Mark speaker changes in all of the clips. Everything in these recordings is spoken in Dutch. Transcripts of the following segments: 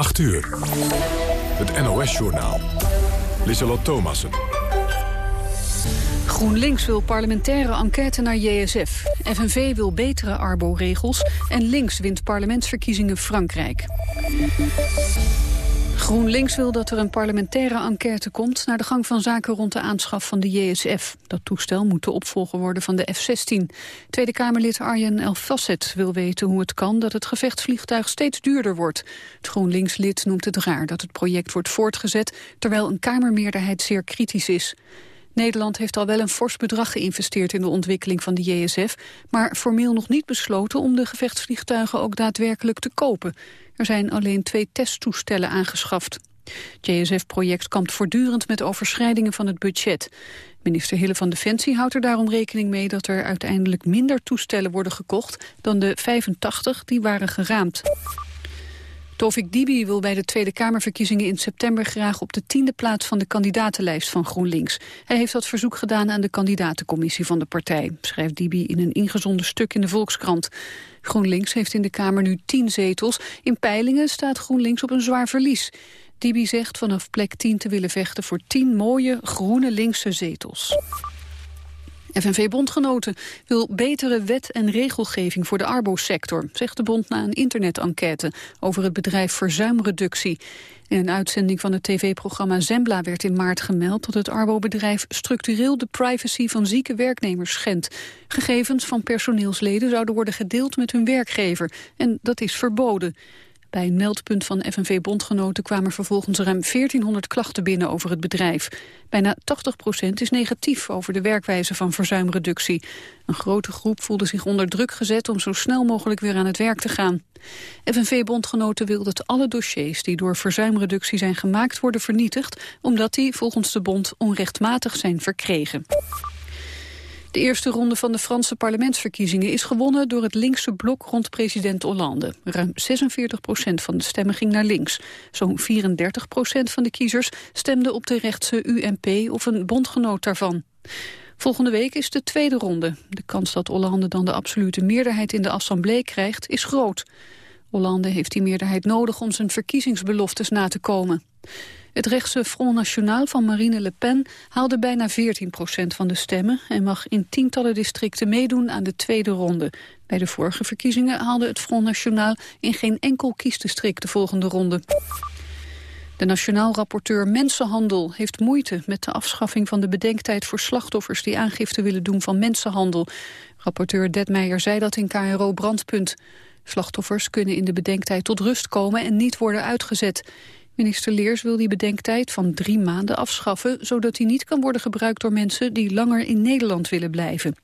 Speaker 1: 8 uur. Het NOS-journaal. Lissalot Thomassen.
Speaker 2: GroenLinks wil parlementaire enquête naar JSF. FNV wil betere arbo-regels. En links wint parlementsverkiezingen Frankrijk. GroenLinks wil dat er een parlementaire enquête komt... naar de gang van zaken rond de aanschaf van de JSF. Dat toestel moet de opvolger worden van de F-16. Tweede Kamerlid Arjen Elfasset wil weten hoe het kan... dat het gevechtsvliegtuig steeds duurder wordt. Het GroenLinks-lid noemt het raar dat het project wordt voortgezet... terwijl een Kamermeerderheid zeer kritisch is. Nederland heeft al wel een fors bedrag geïnvesteerd in de ontwikkeling van de JSF, maar formeel nog niet besloten om de gevechtsvliegtuigen ook daadwerkelijk te kopen. Er zijn alleen twee testtoestellen aangeschaft. Het JSF-project kampt voortdurend met overschrijdingen van het budget. Minister Hille van Defensie houdt er daarom rekening mee dat er uiteindelijk minder toestellen worden gekocht dan de 85 die waren geraamd. Tovik Dibi wil bij de Tweede Kamerverkiezingen in september graag op de tiende plaats van de kandidatenlijst van GroenLinks. Hij heeft dat verzoek gedaan aan de kandidatencommissie van de partij, schrijft Dibi in een ingezonden stuk in de Volkskrant. GroenLinks heeft in de Kamer nu tien zetels. In peilingen staat GroenLinks op een zwaar verlies. Dibi zegt vanaf plek 10 te willen vechten voor tien mooie groene linkse zetels. FNV-bondgenoten wil betere wet en regelgeving voor de arbosector, zegt de bond na een internet-enquête over het bedrijf Verzuimreductie. In een uitzending van het tv-programma Zembla werd in maart gemeld dat het Arbo-bedrijf structureel de privacy van zieke werknemers schendt. Gegevens van personeelsleden zouden worden gedeeld met hun werkgever en dat is verboden. Bij een meldpunt van FNV-bondgenoten kwamen vervolgens ruim 1400 klachten binnen over het bedrijf. Bijna 80% is negatief over de werkwijze van verzuimreductie. Een grote groep voelde zich onder druk gezet om zo snel mogelijk weer aan het werk te gaan. FNV-bondgenoten wil dat alle dossiers die door verzuimreductie zijn gemaakt worden vernietigd, omdat die volgens de bond onrechtmatig zijn verkregen. De eerste ronde van de Franse parlementsverkiezingen is gewonnen door het linkse blok rond president Hollande. Ruim 46 procent van de stemmen ging naar links. Zo'n 34 procent van de kiezers stemde op de rechtse UMP of een bondgenoot daarvan. Volgende week is de tweede ronde. De kans dat Hollande dan de absolute meerderheid in de assemblée krijgt is groot. Hollande heeft die meerderheid nodig om zijn verkiezingsbeloftes na te komen. Het rechtse Front National van Marine Le Pen haalde bijna 14 procent van de stemmen... en mag in tientallen districten meedoen aan de tweede ronde. Bij de vorige verkiezingen haalde het Front National in geen enkel kiesdistrict de volgende ronde. De nationaal rapporteur Mensenhandel heeft moeite met de afschaffing van de bedenktijd voor slachtoffers die aangifte willen doen van mensenhandel. Rapporteur Detmeijer zei dat in KRO Brandpunt. Slachtoffers kunnen in de bedenktijd tot rust komen en niet worden uitgezet. Minister Leers wil die bedenktijd van drie maanden afschaffen... zodat die niet kan worden gebruikt door mensen die langer in Nederland willen blijven.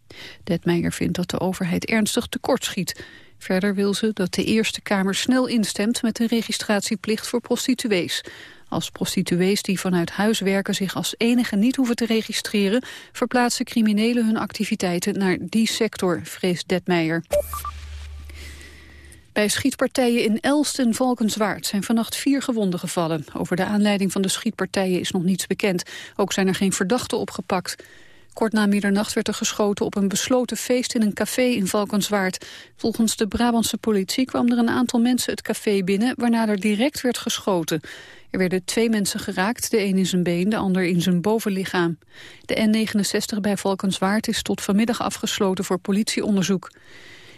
Speaker 2: Detmeijer vindt dat de overheid ernstig tekortschiet. Verder wil ze dat de Eerste Kamer snel instemt met een registratieplicht voor prostituees. Als prostituees die vanuit huis werken zich als enige niet hoeven te registreren... verplaatsen criminelen hun activiteiten naar die sector, vreest Detmeijer. Bij schietpartijen in Elst en Valkenswaard zijn vannacht vier gewonden gevallen. Over de aanleiding van de schietpartijen is nog niets bekend. Ook zijn er geen verdachten opgepakt. Kort na middernacht werd er geschoten op een besloten feest in een café in Valkenswaard. Volgens de Brabantse politie kwam er een aantal mensen het café binnen, waarna er direct werd geschoten. Er werden twee mensen geraakt, de een in zijn been, de ander in zijn bovenlichaam. De N69 bij Valkenswaard is tot vanmiddag afgesloten voor politieonderzoek.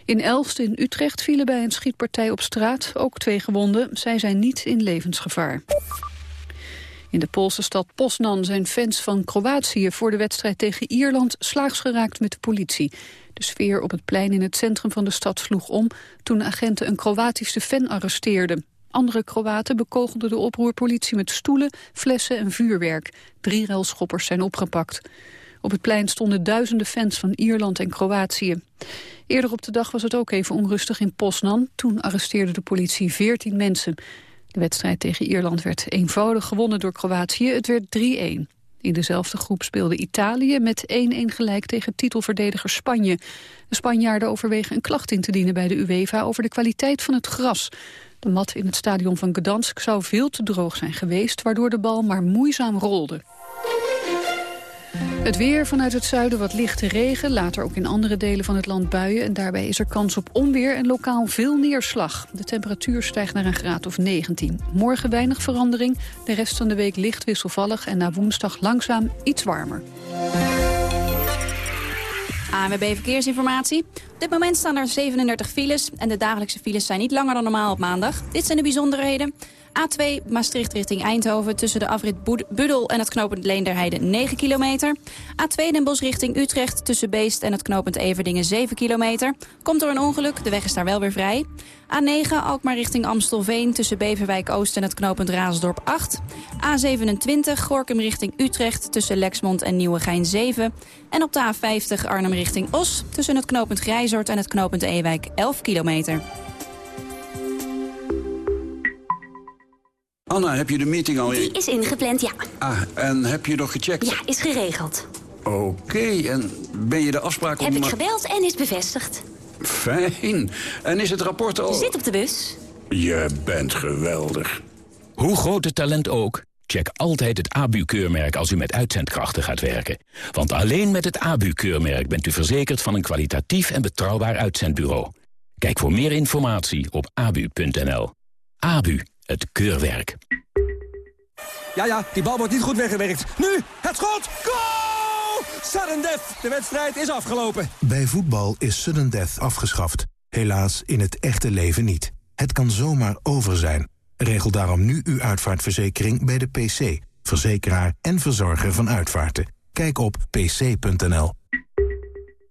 Speaker 2: In Elst in Utrecht vielen bij een schietpartij op straat ook twee gewonden. Zij zijn niet in levensgevaar. In de Poolse stad Poznan zijn fans van Kroatië voor de wedstrijd tegen Ierland slaags geraakt met de politie. De sfeer op het plein in het centrum van de stad sloeg om toen agenten een Kroatische fan arresteerden. Andere Kroaten bekogelden de oproerpolitie met stoelen, flessen en vuurwerk. Drie relschoppers zijn opgepakt. Op het plein stonden duizenden fans van Ierland en Kroatië. Eerder op de dag was het ook even onrustig in Poznan. Toen arresteerde de politie 14 mensen. De wedstrijd tegen Ierland werd eenvoudig gewonnen door Kroatië. Het werd 3-1. In dezelfde groep speelde Italië met 1-1 gelijk tegen titelverdediger Spanje. De Spanjaarden overwegen een klacht in te dienen bij de UEFA over de kwaliteit van het gras. De mat in het stadion van Gdansk zou veel te droog zijn geweest... waardoor de bal maar moeizaam rolde. Het weer vanuit het zuiden wat lichte regen, later ook in andere delen van het land buien. En daarbij is er kans op onweer en lokaal veel neerslag. De temperatuur stijgt naar een graad of 19. Morgen weinig verandering, de rest van de week licht wisselvallig... en na woensdag langzaam iets warmer.
Speaker 3: ANWB Verkeersinformatie. Op dit moment staan er 37 files en de dagelijkse files zijn niet langer dan normaal op maandag. Dit zijn de bijzonderheden. A2 Maastricht richting Eindhoven tussen de afrit Budel en het knooppunt Leenderheide 9 kilometer. A2 Den Bosch richting Utrecht tussen Beest en het knooppunt Everdingen 7 kilometer. Komt door een ongeluk, de weg is daar wel weer vrij. A9 Alkmaar richting Amstelveen tussen Beverwijk Oost en het knooppunt Raasdorp 8. A27 Gorkum richting Utrecht tussen Lexmond en Nieuwegein 7. En op de A50 Arnhem richting Os tussen het knooppunt Grijzort en het knooppunt Ewijk 11 kilometer.
Speaker 4: Anna, heb je de meeting al...
Speaker 5: Die is ingepland, ja.
Speaker 4: Ah, en heb je nog gecheckt?
Speaker 5: Ja, is geregeld.
Speaker 4: Oké, en ben je de afspraak...
Speaker 5: Heb ik gebeld en is bevestigd.
Speaker 4: Fijn. En is het rapport al...
Speaker 5: Zit op de bus.
Speaker 4: Je bent geweldig.
Speaker 6: Hoe groot het talent ook, check altijd het ABU-keurmerk als u met uitzendkrachten gaat werken. Want alleen met het ABU-keurmerk bent u verzekerd van een kwalitatief en betrouwbaar uitzendbureau. Kijk voor meer informatie op abu.nl. ABU het keurwerk.
Speaker 7: Ja, ja, die bal wordt niet goed weggewerkt. Nu, het schot! Goal! Sudden death! De wedstrijd is afgelopen.
Speaker 8: Bij voetbal is sudden death afgeschaft. Helaas in het echte leven niet. Het kan zomaar over zijn. Regel daarom nu uw uitvaartverzekering bij de PC. Verzekeraar en verzorger van uitvaarten. Kijk op pc.nl.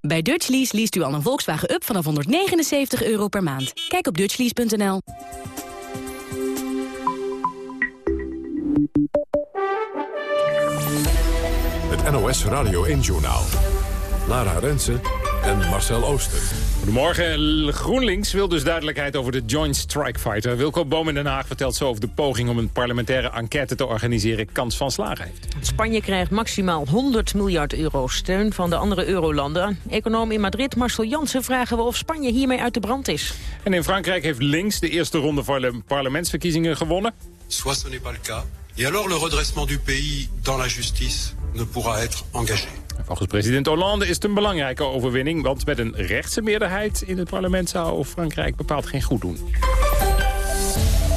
Speaker 9: Bij Dutchlease leest u al een Volkswagen Up vanaf 179 euro per maand. Kijk op dutchlease.nl.
Speaker 1: Het NOS Radio 1-journaal. Lara Rensen en Marcel Ooster.
Speaker 10: Goedemorgen. GroenLinks wil dus duidelijkheid over de Joint Strike Fighter. Wilco Boom in Den Haag vertelt zo over de poging om een parlementaire enquête te organiseren kans van slagen heeft.
Speaker 11: Spanje krijgt maximaal 100 miljard euro steun van de andere eurolanden. Econoom in Madrid, Marcel Jansen, vragen we of Spanje hiermee uit de brand is.
Speaker 10: En in Frankrijk heeft links de eerste ronde van de parlementsverkiezingen gewonnen.
Speaker 12: Soit ce n'est pas le cas. Et alors le redressement du pays dans la justice ne pourra être engagé.
Speaker 10: Volgens president Hollande is het een belangrijke overwinning... want met een rechtse meerderheid in het parlement zou Frankrijk bepaald geen goed doen.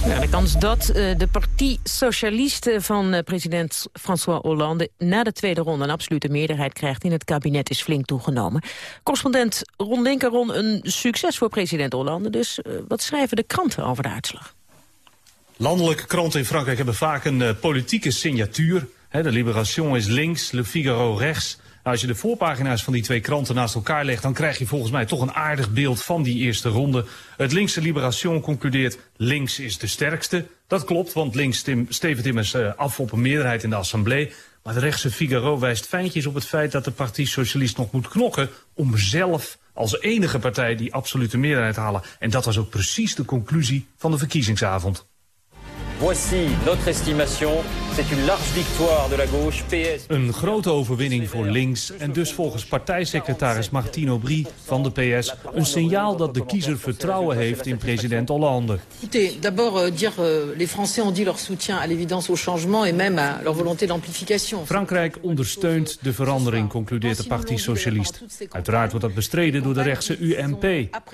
Speaker 11: Ja, de kans dat uh, de Partie Socialiste van uh, president François Hollande... na de tweede ronde een absolute meerderheid krijgt in het kabinet is flink toegenomen. Correspondent Ron Linkeron, een succes voor president Hollande. Dus uh, wat schrijven de kranten over de uitslag?
Speaker 13: Landelijke kranten in Frankrijk hebben vaak een politieke signatuur. He, de Libération is links, Le Figaro rechts... Nou, als je de voorpagina's van die twee kranten naast elkaar legt... dan krijg je volgens mij toch een aardig beeld van die eerste ronde. Het linkse Liberation concludeert links is de sterkste. Dat klopt, want links stevend immers uh, af op een meerderheid in de assemblée. Maar de rechtse Figaro wijst fijntjes op het feit dat de Partij Socialist nog moet knokken... om zelf als enige partij die absolute meerderheid halen. En dat was ook precies de conclusie van de verkiezingsavond.
Speaker 14: Voici notre estimation. C'est une large victoire de la gauche. PS.
Speaker 13: Een grote overwinning voor links en dus volgens partijsecretaris Martine Aubry van de PS een signaal dat de kiezer vertrouwen heeft in president Hollande.
Speaker 15: Écoutez, d'abord euh, dire euh, les Français ont dit leur soutien à l'évidence au changement et même à leur volonté d'amplification.
Speaker 13: Frankrijk ondersteunt de verandering, concludeert de Partie Socialist. Uiteraard wordt dat bestreden door de rechtse UMP.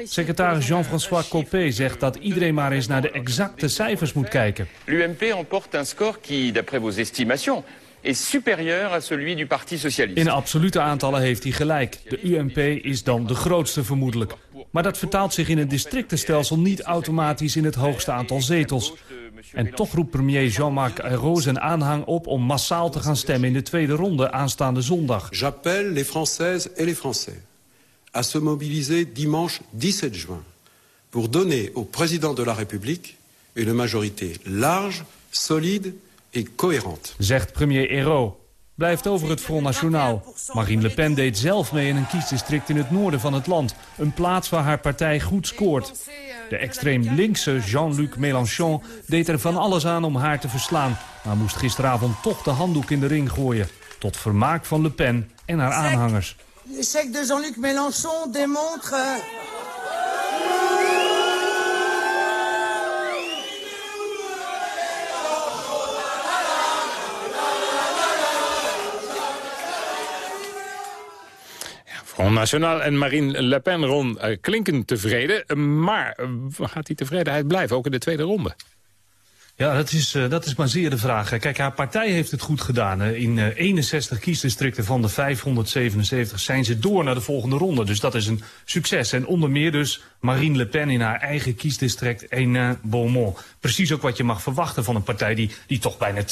Speaker 13: Secretaris Jean-François Copé zegt dat iedereen maar eens naar de exacte cijfers moet kijken.
Speaker 14: L'UMP emporte un score qui, d'après vos estimations, est supérieur à celui du Parti Socialiste.
Speaker 13: In absolute aantallen heeft hij gelijk. De UMP is dan de grootste vermoedelijk. Maar dat vertaalt zich in een districtenstelsel niet automatisch in het hoogste aantal zetels. En toch roept premier Jean-Marc Ayrault zijn aanhang op om massaal te gaan stemmen in de tweede ronde aanstaande zondag.
Speaker 12: J'appelle les Françaises et les Français à se mobiliser dimanche 17 juin pour donner au président de la République une majorité large, solide et cohérente.
Speaker 13: Zegt premier Ayrault. Blijft over het Front National. Marine Le Pen deed zelf mee in een kiesdistrict in het noorden van het land. Een plaats waar haar partij goed scoort. De extreem linkse Jean-Luc Mélenchon deed er van alles aan om haar te verslaan. Maar moest gisteravond toch de handdoek in de ring gooien. Tot vermaak van Le Pen en haar aanhangers.
Speaker 16: L'échec de Jean-Luc Mélenchon démontre
Speaker 10: Front National en Marine Le Pen Ron uh, klinken tevreden. Maar uh, gaat die tevredenheid blijven, ook in de tweede ronde?
Speaker 13: Ja, dat is, dat is maar zeer de vraag. Kijk, haar partij heeft het goed gedaan. In uh, 61 kiesdistricten van de 577 zijn ze door naar de volgende ronde. Dus dat is een succes. En onder meer dus Marine Le Pen in haar eigen kiesdistrict Hénin-Beaumont. Precies ook wat je mag verwachten van een partij die, die toch bijna 20%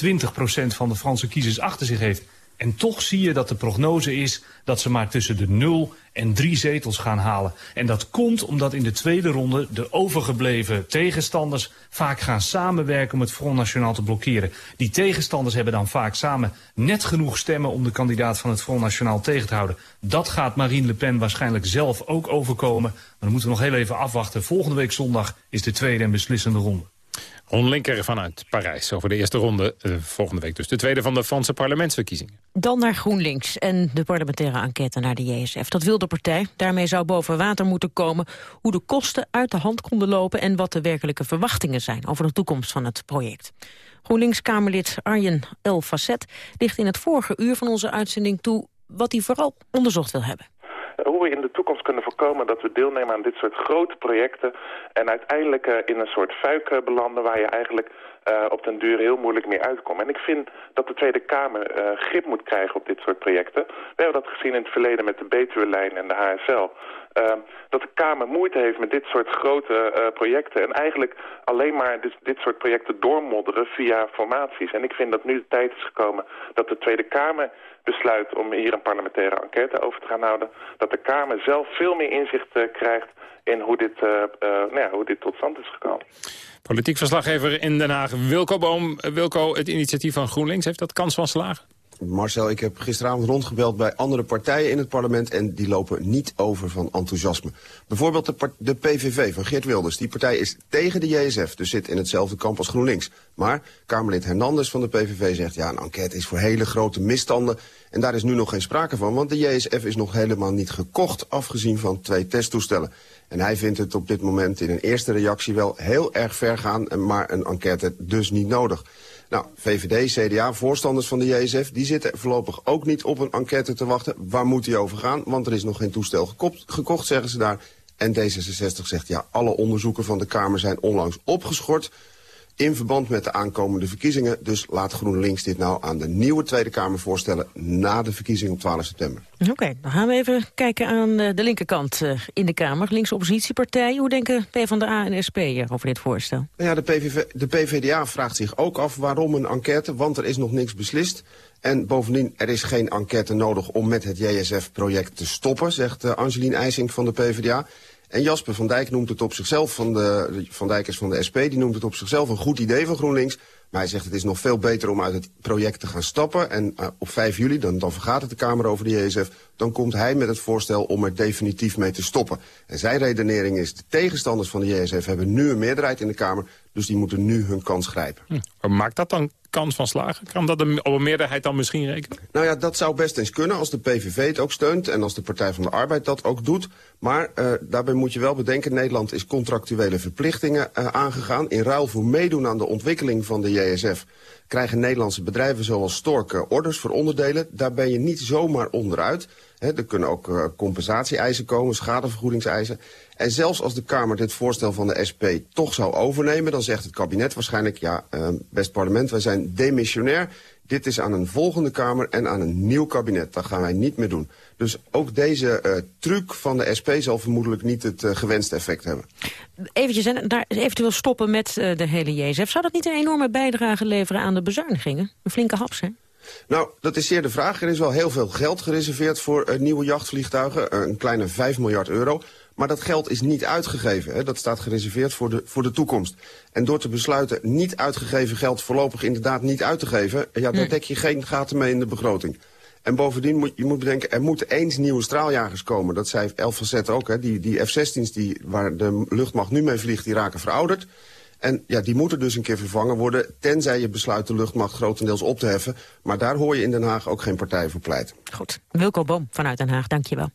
Speaker 13: van de Franse kiezers achter zich heeft. En toch zie je dat de prognose is dat ze maar tussen de 0 en 3 zetels gaan halen. En dat komt omdat in de tweede ronde de overgebleven tegenstanders vaak gaan samenwerken om het Front National te blokkeren. Die tegenstanders hebben dan vaak samen net genoeg stemmen om de kandidaat van het Front National tegen te houden. Dat gaat Marine Le Pen waarschijnlijk zelf ook overkomen. Maar dan moeten we nog heel even afwachten. Volgende week zondag is de tweede en beslissende ronde.
Speaker 10: Ron Linker vanuit Parijs over de eerste ronde. Uh, volgende week dus de tweede van de Franse parlementsverkiezingen.
Speaker 11: Dan naar GroenLinks en de parlementaire enquête naar de JSF. Dat wil de partij. Daarmee zou boven water moeten komen hoe de kosten uit de hand konden lopen... en wat de werkelijke verwachtingen zijn over de toekomst van het project. GroenLinks-Kamerlid Arjen El Facet ligt in het vorige uur van onze uitzending toe... wat hij vooral onderzocht wil hebben
Speaker 17: hoe we in de toekomst kunnen voorkomen dat we deelnemen aan dit soort grote projecten en uiteindelijk uh, in een soort fuik uh, belanden waar je eigenlijk uh, op den duur heel moeilijk mee uitkomt. En ik vind dat de Tweede Kamer grip moet krijgen op dit soort projecten. We hebben dat gezien in het verleden met de Betuwe-lijn en de HSL. dat de Kamer moeite heeft met dit soort grote projecten en eigenlijk alleen maar dit, dit soort projecten doormodderen via formaties. En ik vind dat nu de tijd is gekomen dat de Tweede Kamer besluit om hier een parlementaire enquête over te gaan houden... dat de Kamer zelf veel meer inzicht uh, krijgt in hoe dit, uh, uh, nou ja, hoe dit tot stand is gekomen.
Speaker 10: Politiek verslaggever in Den Haag, Wilco Boom. Wilco, het initiatief van GroenLinks, heeft dat kans van slagen?
Speaker 18: Marcel, ik heb gisteravond rondgebeld bij andere partijen in het parlement... en die lopen niet over van enthousiasme. Bijvoorbeeld de, de, PVV van Geert Wilders. Die partij is tegen de JSF, dus zit in hetzelfde kamp als GroenLinks. Maar Kamerlid Hernandez van de PVV zegt... ja, een enquête is voor hele grote misstanden... en daar is nu nog geen sprake van... want de JSF is nog helemaal niet gekocht... afgezien van twee testtoestellen. En hij vindt het op dit moment in een eerste reactie wel heel erg ver gaan... maar een enquête dus niet nodig. Nou, VVD, CDA, voorstanders van de JSF... die zitten voorlopig ook niet op een enquête te wachten. Waar moet die over gaan? Want er is nog geen toestel gekocht, gekocht zeggen ze daar. En D66 zegt, ja, alle onderzoeken van de Kamer zijn onlangs opgeschort in verband met de aankomende verkiezingen. Dus laat GroenLinks dit nou aan de nieuwe Tweede Kamer voorstellen... na de verkiezing op 12 september.
Speaker 11: Oké, okay, dan gaan we even kijken aan de linkerkant in de Kamer. Linkse oppositiepartijen. Hoe denken PvdA en SP over dit voorstel?
Speaker 18: Nou ja, de, PVV, de PvdA vraagt zich ook af waarom een enquête... want er is nog niks beslist. En bovendien, er is geen enquête nodig om met het JSF-project te stoppen... zegt Angelien IJsing van de PvdA. En Jasper van Dijk noemt het op zichzelf, van de, van Dijk is van de SP... die noemt het op zichzelf een goed idee van GroenLinks... Maar hij zegt het is nog veel beter om uit het project te gaan stappen. En uh, op 5 juli, dan, dan vergaat het de Kamer over de JSF... dan komt hij met het voorstel om er definitief mee te stoppen. En zijn redenering is, de tegenstanders van de JSF hebben nu een meerderheid in de Kamer... dus die moeten nu hun kans grijpen.
Speaker 10: Hm. Maakt dat dan kans van slagen? Kan dat op een meerderheid dan misschien rekenen?
Speaker 18: Nou ja, dat zou best eens kunnen als de PVV het ook steunt... en als de Partij van de Arbeid dat ook doet. Maar uh, daarbij moet je wel bedenken... Nederland is contractuele verplichtingen uh, aangegaan... in ruil voor meedoen aan de ontwikkeling van de JSF krijgen Nederlandse bedrijven zoals Stork uh, orders voor onderdelen. Daar ben je niet zomaar onderuit. Er kunnen ook uh, compensatie-eisen komen, schadevergoedingseisen. En zelfs als de Kamer dit voorstel van de SP toch zou overnemen... dan zegt het kabinet waarschijnlijk, ja, uh, best parlement, wij zijn demissionair. Dit is aan een volgende Kamer en aan een nieuw kabinet. Dat gaan wij niet meer doen. Dus ook deze uh, truc van de SP zal vermoedelijk niet het gewenste effect hebben.
Speaker 11: Eventjes, en daar eventueel stoppen met de hele JSF. Zou dat niet een enorme bijdrage leveren aan de bezuinigingen? Een flinke haps, hè?
Speaker 18: Nou, dat is zeer de vraag. Er is wel heel veel geld gereserveerd voor uh, nieuwe jachtvliegtuigen. Uh, een kleine 5 miljard euro. Maar dat geld is niet uitgegeven. Hè. Dat staat gereserveerd voor de, voor de toekomst. En door te besluiten niet uitgegeven geld voorlopig inderdaad niet uit te geven... ja, daar dek je geen gaten mee in de begroting. En bovendien moet je moet bedenken, er moeten eens nieuwe straaljagers komen. Dat zei Facet ook. Hè. Die, die F-16's die, waar de luchtmacht nu mee vliegt, die raken verouderd. En ja, die moeten dus een keer vervangen worden... tenzij je besluit de luchtmacht grotendeels op te heffen. Maar daar hoor je in Den Haag ook geen partij voor pleit.
Speaker 11: Goed. Wilco Boom vanuit Den Haag, dankjewel.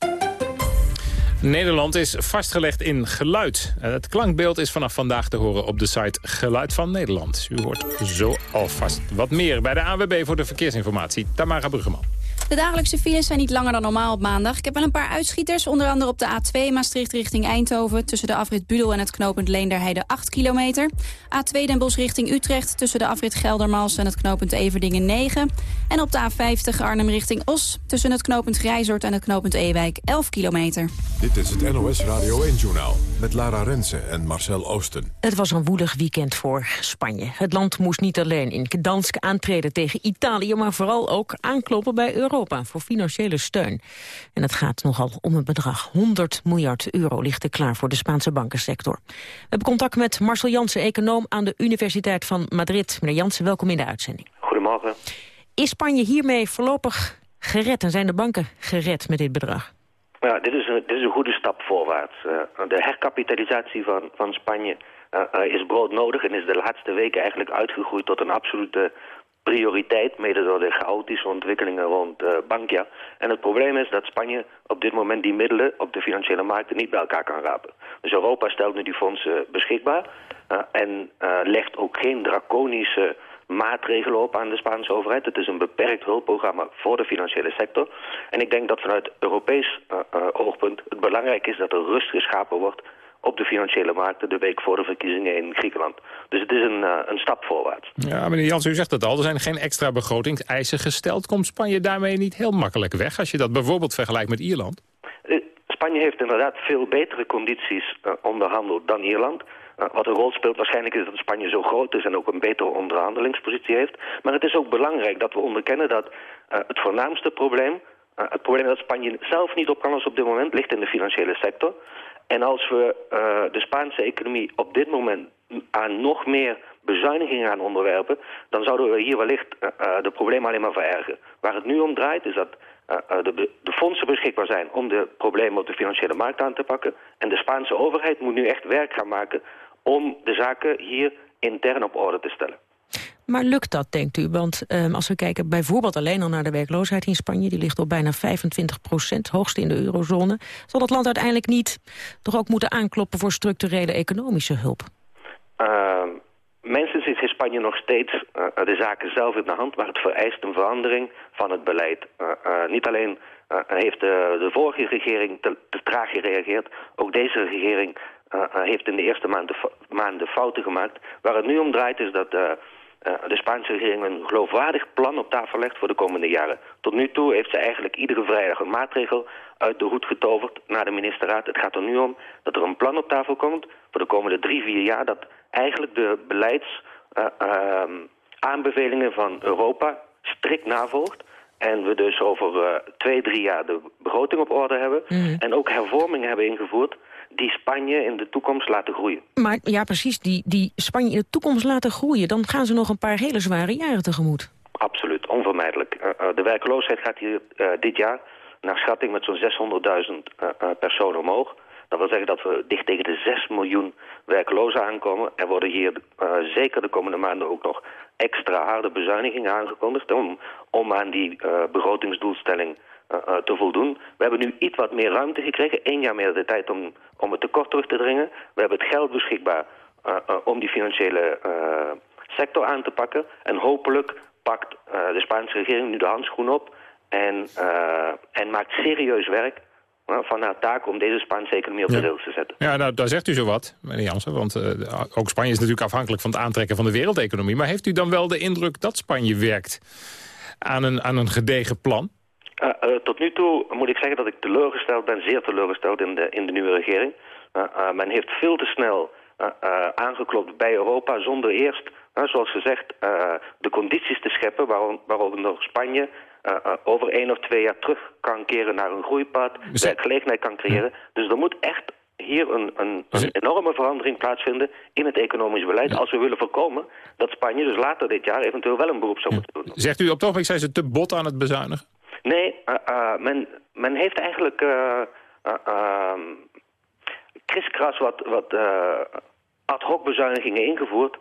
Speaker 10: Nederland is vastgelegd in geluid. Het klankbeeld is vanaf vandaag te horen op de site Geluid van Nederland. U hoort zo alvast wat meer bij de AWB voor de verkeersinformatie. Tamara Bruggeman.
Speaker 3: De dagelijkse files zijn niet langer dan normaal op maandag. Ik heb wel een paar uitschieters, onder andere op de A2 Maastricht richting Eindhoven... tussen de afrit Budel en het knooppunt Leenderheide 8 kilometer. A2 Den Bosch richting Utrecht tussen de afrit Geldermals en het knooppunt Everdingen 9. En op de A50 Arnhem richting Os tussen het knooppunt Grijzort en het knooppunt Ewijk 11 kilometer.
Speaker 1: Dit is het NOS Radio 1-journaal met Lara Rensen en Marcel Oosten.
Speaker 11: Het was een woelig weekend voor Spanje. Het land moest niet alleen in Gdansk aantreden tegen Italië... maar vooral ook aankloppen bij Europa voor financiële steun. En het gaat nogal om een bedrag. 100 miljard euro ligt er klaar voor de Spaanse bankensector. We hebben contact met Marcel Jansen, econoom aan de Universiteit van Madrid. Meneer Jansen, welkom in de uitzending.
Speaker 19: Goedemorgen.
Speaker 11: Is Spanje hiermee voorlopig gered en zijn de banken gered met dit bedrag?
Speaker 19: Ja, dit is een, dit is een goede stap voorwaarts. Uh, de herkapitalisatie van, van Spanje uh, uh, is broodnodig en is de laatste weken eigenlijk uitgegroeid tot een absolute prioriteit, mede door de chaotische ontwikkelingen rond uh, Bankia. En het probleem is dat Spanje op dit moment die middelen op de financiële markten niet bij elkaar kan rapen. Dus Europa stelt nu die fondsen beschikbaar uh, en uh, legt ook geen draconische maatregelen op aan de Spaanse overheid. Het is een beperkt hulpprogramma voor de financiële sector. En ik denk dat vanuit Europees oogpunt het belangrijk is dat er rust geschapen wordt op de financiële markten de week voor de verkiezingen in Griekenland. Dus het is een, uh, een stap voorwaarts.
Speaker 10: Ja, meneer Jans, u zegt het al, er zijn geen extra begrotingseisen gesteld. Komt Spanje daarmee niet heel makkelijk weg als je dat bijvoorbeeld vergelijkt met Ierland?
Speaker 19: Uh, Spanje heeft inderdaad veel betere condities uh, onderhandeld dan Ierland. wat een rol speelt waarschijnlijk is dat Spanje zo groot is en ook een betere onderhandelingspositie heeft. Maar het is ook belangrijk dat we onderkennen dat het voornaamste probleem, het probleem dat Spanje zelf niet op kan lossen op dit moment, ligt in de financiële sector. En als we uh, de Spaanse economie op dit moment aan nog meer bezuinigingen gaan onderwerpen... dan zouden we hier wellicht uh, de problemen alleen maar verergeren. Waar het nu om draait is dat de, fondsen beschikbaar zijn... om de problemen op de financiële markt aan te pakken. En de Spaanse overheid moet nu echt werk gaan maken... om de zaken hier intern op orde te stellen.
Speaker 11: Maar lukt dat, denkt u? Want um, als we kijken bijvoorbeeld alleen al naar de werkloosheid in Spanje... die ligt op bijna 25 procent, hoogste in de eurozone... zal het land uiteindelijk niet toch ook moeten aankloppen... voor structurele economische hulp?
Speaker 19: Uh, mensen zit in Spanje nog steeds uh, de zaken zelf in de hand... maar het vereist een verandering van het beleid. Uh, niet alleen heeft de, vorige regering te, traag gereageerd... ook deze regering heeft in de eerste maanden, fouten gemaakt. Waar het nu om draait is dat de Spaanse regering een geloofwaardig plan op tafel legt voor de komende jaren. Tot nu toe heeft ze eigenlijk iedere vrijdag een maatregel uit de hoed getoverd naar de ministerraad. Het gaat er nu om dat er een plan op tafel komt voor de komende drie, vier jaar... dat eigenlijk de beleidsaanbevelingen uh, uh, van Europa strikt navolgt. En we dus over uh, twee, drie jaar de begroting op orde hebben. Mm. En ook hervormingen hebben ingevoerd die Spanje in de toekomst laten groeien.
Speaker 11: Maar ja, precies, die, die Spanje in de toekomst laten groeien... dan gaan ze nog een paar hele zware jaren tegemoet.
Speaker 19: Absoluut, onvermijdelijk. Uh, uh, de werkloosheid gaat hier uh, dit jaar naar schatting met zo'n 600.000 personen omhoog. Dat wil zeggen dat we dicht tegen de 6 miljoen werklozen aankomen. Er worden hier zeker de komende maanden ook nog extra harde bezuinigingen aangekondigd... om, om aan die begrotingsdoelstelling te voldoen. We hebben nu iets wat meer ruimte gekregen, één jaar meer de tijd om, om het tekort terug te dringen. We hebben het geld beschikbaar uh, om die financiële sector aan te pakken. En hopelijk pakt de Spaanse regering nu de handschoen op en, en maakt serieus werk eh, van haar taak om deze Spaanse economie op de rails te zetten.
Speaker 10: Ja, nou, daar zegt u zo wat, meneer Jansen. Want eh, ook Spanje is natuurlijk afhankelijk van het aantrekken van de wereldeconomie. Maar heeft u dan wel de indruk dat Spanje werkt aan een, aan een gedegen plan?
Speaker 19: Uh, uh, tot nu toe moet ik zeggen dat ik teleurgesteld ben, zeer teleurgesteld in de, in de nieuwe regering. Uh, men heeft veel te snel aangeklopt bij Europa zonder eerst, zoals gezegd, de condities te scheppen waaronder Spanje over één of twee jaar terug kan keren naar een groeipad, werkgelegenheid kan creëren. Dus er moet echt hier een, een, een, enorme verandering plaatsvinden in het economisch beleid... als we willen voorkomen dat Spanje dus later dit jaar eventueel wel een beroep zou moeten doen.
Speaker 10: Zegt u op het ogenblik zijn ze te bot aan het bezuinigen?
Speaker 19: Nee, uh, uh, men, men heeft eigenlijk uh, kriskras wat, wat ad hoc bezuinigingen ingevoerd.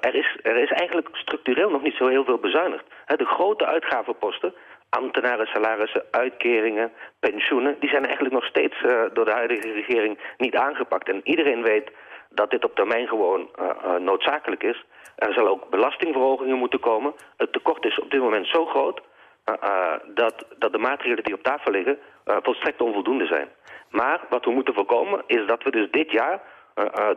Speaker 19: er, is, er is eigenlijk structureel nog niet zo heel veel bezuinigd. de grote uitgavenposten, ambtenaren, salarissen, uitkeringen, pensioenen... die zijn eigenlijk nog steeds door de huidige regering niet aangepakt. En iedereen weet dat dit op termijn gewoon noodzakelijk is. Er zal ook belastingverhogingen moeten komen. Het tekort is op dit moment zo groot dat, dat de maatregelen die op tafel liggen uh, volstrekt onvoldoende zijn. Maar wat we moeten voorkomen is dat we dus dit jaar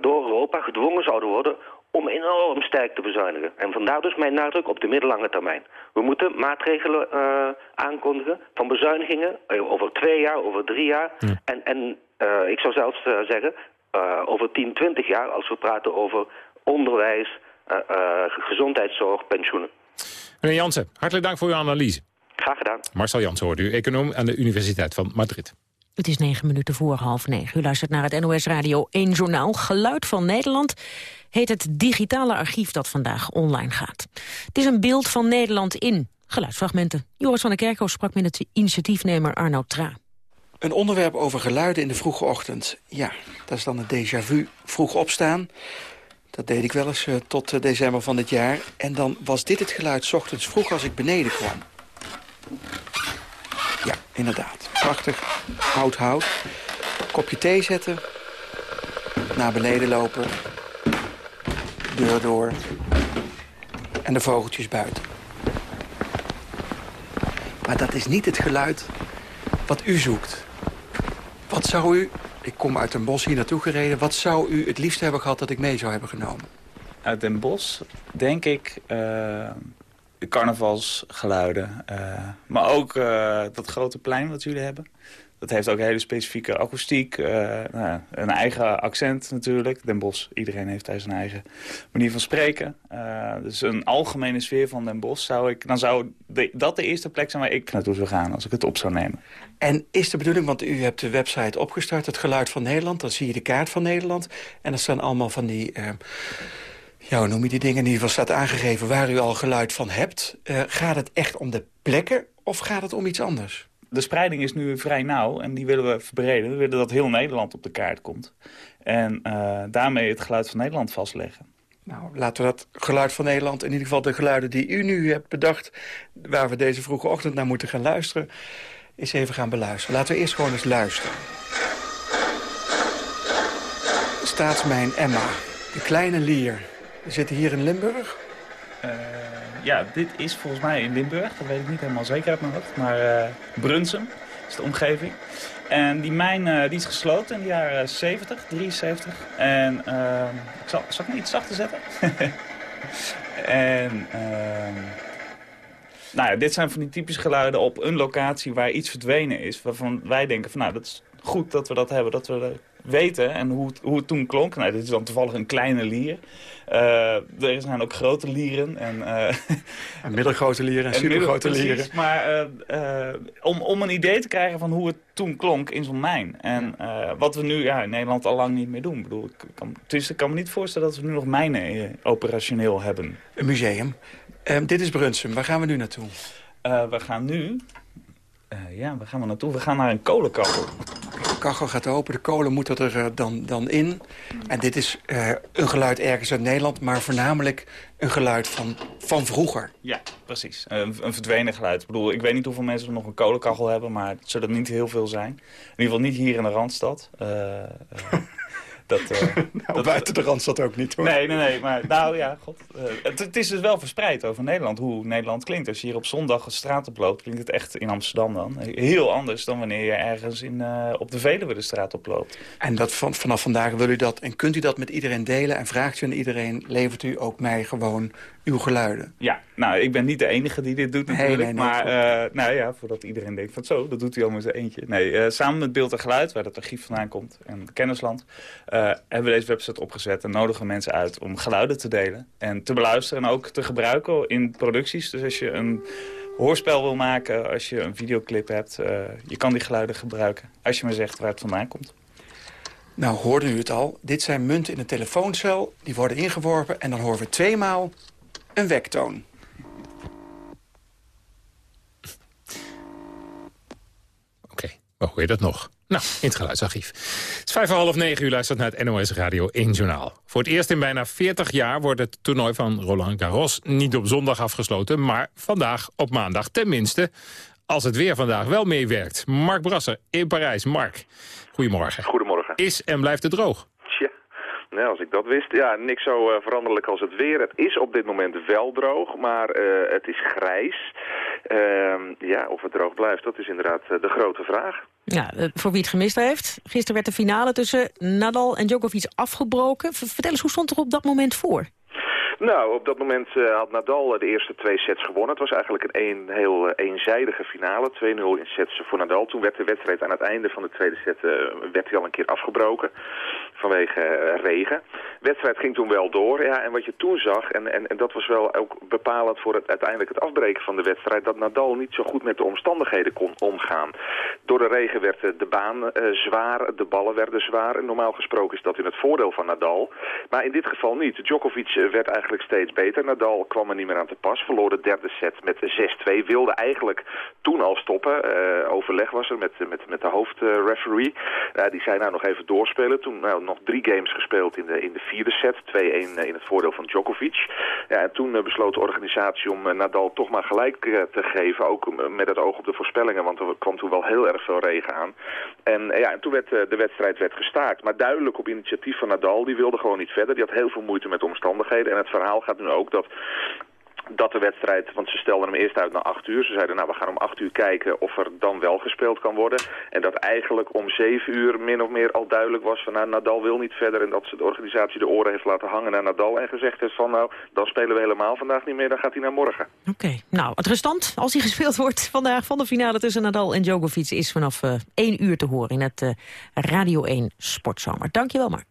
Speaker 19: door Europa gedwongen zouden worden om enorm sterk te bezuinigen. En vandaar dus mijn nadruk op de middellange termijn. We moeten maatregelen aankondigen van bezuinigingen over twee jaar, over drie jaar. Ja. En, en ik zou zelfs zeggen over 10, 20 jaar als we praten over onderwijs, gezondheidszorg, pensioenen.
Speaker 10: Meneer Jansen, hartelijk dank voor uw analyse.
Speaker 19: Graag gedaan.
Speaker 10: Marcel Jans hoort u, econoom aan de Universiteit van Madrid.
Speaker 11: Het is negen minuten voor half negen. U luistert naar het NOS Radio 1 Journaal. Geluid van Nederland heet het digitale archief dat vandaag online gaat. Het is een beeld van Nederland in geluidsfragmenten. Joris van der Kerkhoff sprak met het initiatiefnemer Arno Tra.
Speaker 20: Een onderwerp over geluiden in de vroege ochtend. Ja, dat is dan een déjà vu. Vroeg opstaan. Dat deed ik wel eens uh, tot uh, december van dit jaar. En dan was dit het geluid s ochtends vroeg als ik beneden kwam. Ja, inderdaad. Prachtig oud hout. Kopje thee zetten. Naar beneden lopen. Deur door. En de vogeltjes buiten. Maar dat is niet het geluid wat u zoekt. Wat zou u... Ik kom uit een bos hier naartoe gereden. Wat zou u het liefst hebben gehad dat ik mee zou hebben genomen?
Speaker 21: Uit Den Bosch denk ik... Uh de carnavalsgeluiden. Uh, maar ook uh, dat grote plein wat jullie hebben. Dat heeft ook hele specifieke akoestiek. Uh, nou, een eigen accent natuurlijk. Den Bosch, iedereen heeft daar zijn eigen manier van spreken. dus een algemene sfeer van Den Bosch zou ik... Dan zou dat de eerste plek zijn waar ik naartoe zou gaan als ik het op zou nemen.
Speaker 20: En is de bedoeling, want u hebt de website opgestart, het geluid van Nederland. Dan zie je de kaart van Nederland. En dat staan allemaal van die ja, hoe noem je die dingen? In ieder geval staat aangegeven waar u al geluid van hebt. Uh, gaat het echt om de plekken of gaat het om iets anders?
Speaker 21: De spreiding is nu vrij nauw en die willen we verbreden. We willen dat heel Nederland op de kaart komt. En uh, daarmee het geluid van Nederland vastleggen.
Speaker 20: Nou, laten we dat geluid van Nederland, in ieder geval de geluiden die u nu hebt bedacht... waar we deze vroege ochtend naar moeten gaan luisteren, eens even gaan beluisteren. Laten we eerst gewoon eens luisteren. Staatsmijn Emma, de kleine lier... We zitten hier in Limburg.
Speaker 21: Uh, ja, dit is volgens mij in Limburg. Dat weet ik niet helemaal zeker uit mijn hoofd. Maar uh, Brunsum is de omgeving. En die mijn uh, die is gesloten in de jaren 70, 73. En ik zal, zal ik me iets zachter zetten? en... nou ja, dit zijn van die typische geluiden op een locatie waar iets verdwenen is. Waarvan wij denken van nou, dat is goed dat we dat hebben. Dat we weten en hoe het, hoe het toen klonk. Nou, dit is dan toevallig een kleine lier. Uh, er zijn ook grote lieren. En, uh,
Speaker 20: en middelgrote lieren en, supergrote lieren.
Speaker 21: Maar uh, om, om een idee te krijgen van hoe het toen klonk in zo'n mijn. En wat we nu ja, in Nederland al lang niet meer doen. Ik, bedoel, ik, kan, dus ik kan me niet voorstellen dat we nu nog mijnen operationeel hebben.
Speaker 20: Een museum. Ehm, dit is Brunsum. Waar gaan we nu naartoe?
Speaker 21: we gaan nu... ja, waar gaan we naartoe? We gaan naar een kolenkachel
Speaker 20: kachel gaat open, de kolen moeten er uh, dan, dan in. En dit is uh, een geluid ergens uit Nederland, maar voornamelijk een geluid van, van vroeger.
Speaker 21: Ja, precies. Een, een verdwenen geluid. Ik bedoel, ik weet niet hoeveel mensen nog een kolenkachel hebben, maar het zullen niet heel veel zijn. In ieder geval niet hier in de Randstad. Dat, uh,
Speaker 20: nou, buiten de Randstad ook niet, hoor.
Speaker 21: Nee, nee, nee. Maar nou ja, god. Uh, het, het, is dus wel verspreid over Nederland, hoe Nederland klinkt. Als je hier op zondag een straat oploopt, klinkt het echt in Amsterdam dan. Heel anders dan wanneer je ergens in, uh, op de Veluwe de straat oploopt.
Speaker 20: En dat van, vanaf vandaag wil u dat en kunt u dat met iedereen delen? En vraagt u aan iedereen, levert u ook mij gewoon uw geluiden?
Speaker 21: Ja, nou, ik ben niet de enige die dit dout natuurlijk. Nee, nee, nee, maar nou ja, voordat iedereen denkt van zo, dat doet hij al met zijn eentje. Nee, samen met Beeld en Geluid, waar het archief vandaan komt en Kennisland... hebben we deze website opgezet en nodigen mensen uit om geluiden te delen. En te beluisteren en ook te gebruiken in producties. Dus als je een hoorspel wil maken, als je een videoclip hebt... Uh, je kan die geluiden gebruiken, als je me zegt waar het vandaan komt.
Speaker 20: Nou, hoorde u het al. Dit zijn munten in een telefooncel. Die worden ingeworpen en dan horen we tweemaal een wektoon.
Speaker 10: Oké, okay, hoe hoor je dat nog? Nou, in het geluidsarchief. Het is vijf voor half negen, u luistert naar het NOS Radio 1 Journaal. Voor het eerst in bijna 40 jaar wordt het toernooi van Roland Garros niet op zondag afgesloten, maar vandaag op maandag tenminste. Als het weer vandaag wel meewerkt. Mark Brasser in Parijs. Mark, goedemorgen.
Speaker 22: Goedemorgen.
Speaker 10: Is en blijft het droog?
Speaker 22: Nou, als ik dat wist. Ja, niks zo uh, veranderlijk als het weer. Het is op dit moment wel droog, maar uh, het is grijs. Uh, ja, of het droog blijft, dat is inderdaad uh, de grote vraag.
Speaker 11: Ja, voor wie het gemist heeft. Gisteren werd de finale tussen Nadal en Djokovic afgebroken. Vertel eens, hoe stond er op dat moment voor?
Speaker 22: Nou, op dat moment uh, had Nadal de eerste twee sets gewonnen. Het was eigenlijk een, heel uh, eenzijdige finale. 2-0 in sets voor Nadal. Toen werd de wedstrijd aan het einde van de tweede set uh, werd hij al een keer afgebroken. Vanwege regen. De wedstrijd ging toen wel door. Ja, en wat je toen zag, en, en, en dat was wel ook bepalend voor het, uiteindelijk het afbreken van de wedstrijd... dat Nadal niet zo goed met de omstandigheden kon omgaan. Door de regen werd de baan zwaar, de ballen werden zwaar. Normaal gesproken is dat in het voordeel van Nadal. Maar in dit geval niet. Djokovic werd eigenlijk steeds beter. Nadal kwam er niet meer aan te pas. Verloor de derde set met 6-2. Wilde eigenlijk toen al stoppen. Uh, overleg was er met, met, met de hoofdreferee. Die zei nou nog even doorspelen. Toen nou, nog drie games gespeeld in de, in de vierde set. 2-1 in het voordeel van Djokovic. Ja, en toen uh, besloot de organisatie om Nadal toch maar gelijk te geven. Ook met het oog op de voorspellingen. Want er kwam toen wel heel erg veel regen aan. En ja, en toen werd de wedstrijd werd gestaakt. Maar duidelijk op initiatief van Nadal. Die wilde gewoon niet verder. Die had heel veel moeite met de omstandigheden. En het verhaal gaat nu ook dat dat de wedstrijd, want ze stelden hem eerst uit naar acht uur. Ze zeiden, nou, we gaan om acht uur kijken of er dan wel gespeeld kan worden. En dat eigenlijk om zeven uur min of meer al duidelijk was van, nou, Nadal wil niet verder. En dat ze de organisatie de oren heeft laten hangen naar Nadal en gezegd heeft van, nou, dan spelen we helemaal vandaag niet meer, dan gaat hij naar morgen.
Speaker 11: Oké, nou, het restant, als hij gespeeld wordt vandaag van de finale tussen Nadal en Djokovic, is vanaf uh, één uur te horen in het uh, Radio 1 Sportzomer. Dankjewel, Mark.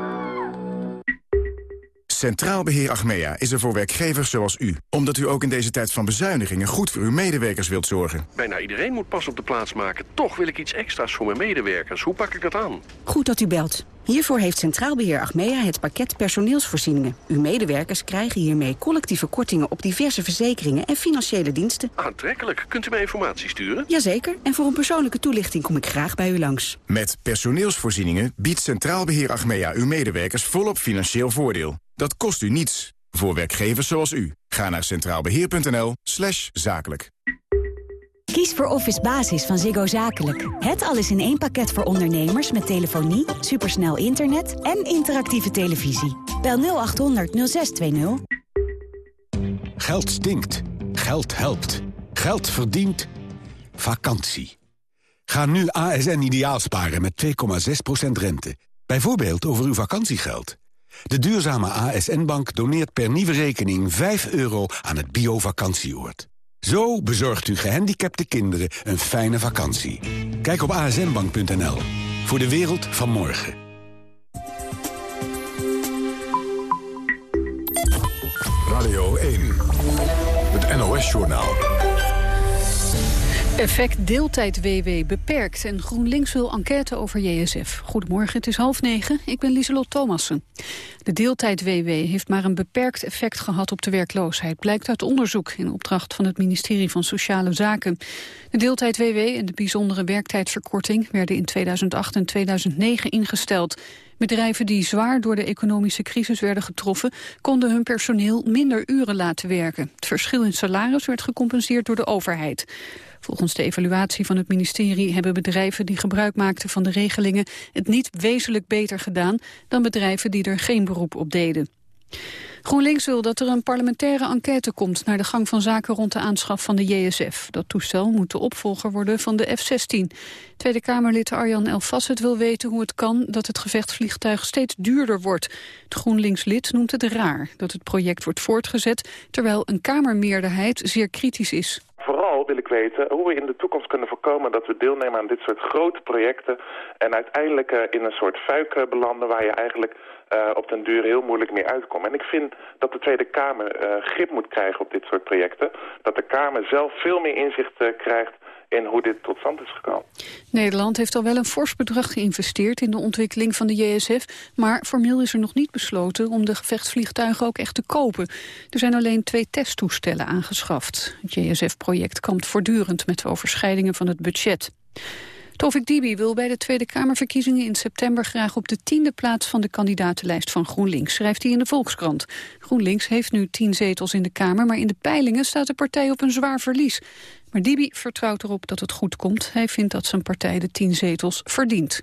Speaker 23: Centraal Beheer Achmea is er voor werkgevers zoals u. Omdat u ook in deze tijd van bezuinigingen goed voor uw medewerkers wilt zorgen.
Speaker 24: Bijna iedereen moet pas op de plaats maken. Toch wil ik iets extra's voor mijn medewerkers. Hoe pak ik dat aan?
Speaker 25: Goed dat u belt. Hiervoor heeft Centraal Beheer Achmea het pakket personeelsvoorzieningen. Uw medewerkers krijgen hiermee collectieve kortingen op diverse verzekeringen en financiële diensten.
Speaker 24: Aantrekkelijk. Kunt u mij informatie sturen?
Speaker 25: Jazeker. En voor een persoonlijke toelichting kom ik graag bij u langs.
Speaker 23: Met personeelsvoorzieningen biedt Centraal Beheer Achmea uw medewerkers volop financieel voordeel. Dat kost u niets. Voor werkgevers zoals u. Ga naar centraalbeheer.nl slash zakelijk.
Speaker 25: Kies voor Office Basis van Ziggo Zakelijk. Het alles in één pakket voor ondernemers met telefonie, supersnel internet en interactieve televisie. Bel 0800 0620.
Speaker 26: Geld stinkt. Geld helpt. Geld verdient. Vakantie. Ga nu ASN ideaal sparen met 2,6% rente. Bijvoorbeeld over uw vakantiegeld.
Speaker 27: De duurzame ASN-Bank doneert per nieuwe rekening 5 euro aan het bio-vakantieoord. Zo bezorgt u gehandicapte kinderen een fijne vakantie. Kijk op asnbank.nl. Voor de wereld van morgen.
Speaker 1: Radio 1. Het NOS-journaal.
Speaker 2: Effect deeltijd-WW beperkt en GroenLinks wil enquête over JSF. Goedemorgen, het is half negen. Ik ben Lieselot Thomassen. De deeltijd-WW heeft maar een beperkt effect gehad op de werkloosheid... blijkt uit onderzoek in opdracht van het ministerie van Sociale Zaken. De deeltijd-WW en de bijzondere werktijdverkorting... werden in 2008 en 2009 ingesteld. Bedrijven die zwaar door de economische crisis werden getroffen... konden hun personeel minder uren laten werken. Het verschil in salaris werd gecompenseerd door de overheid. Volgens de evaluatie van het ministerie hebben bedrijven die gebruik maakten van de regelingen het niet wezenlijk beter gedaan dan bedrijven die er geen beroep op deden. GroenLinks wil dat er een parlementaire enquête komt naar de gang van zaken rond de aanschaf van de JSF. Dat toestel moet de opvolger worden van de F-16. Tweede Kamerlid Arjan Elfasset wil weten hoe het kan dat het gevechtsvliegtuig steeds duurder wordt. Het GroenLinks-lid noemt het raar dat het project wordt voortgezet terwijl een Kamermeerderheid zeer kritisch is.
Speaker 17: Vooral wil ik weten hoe we in de toekomst kunnen voorkomen dat we deelnemen aan dit soort grote projecten en uiteindelijk uh, in een soort fuik uh, belanden waar je eigenlijk uh, op den duur heel moeilijk mee uitkomt. En ik vind dat de Tweede Kamer grip moet krijgen op dit soort projecten. Dat de Kamer zelf veel meer inzicht krijgt in hoe dit tot stand is gekomen.
Speaker 2: Nederland heeft al wel een fors bedrag geïnvesteerd in de ontwikkeling van de JSF, maar formeel is er nog niet besloten om de gevechtsvliegtuigen ook echt te kopen. Er zijn alleen twee testtoestellen aangeschaft. Het JSF-project kampt voortdurend met overschrijdingen van het budget. Tovik Dibi wil bij de Tweede Kamerverkiezingen in september graag op de tiende plaats van de kandidatenlijst van GroenLinks, schrijft hij in de Volkskrant. GroenLinks heeft nu tien zetels in de Kamer, maar in de peilingen staat de partij op een zwaar verlies. Maar Dibi vertrouwt erop dat het goed komt. Hij vindt dat zijn partij de tien zetels verdient.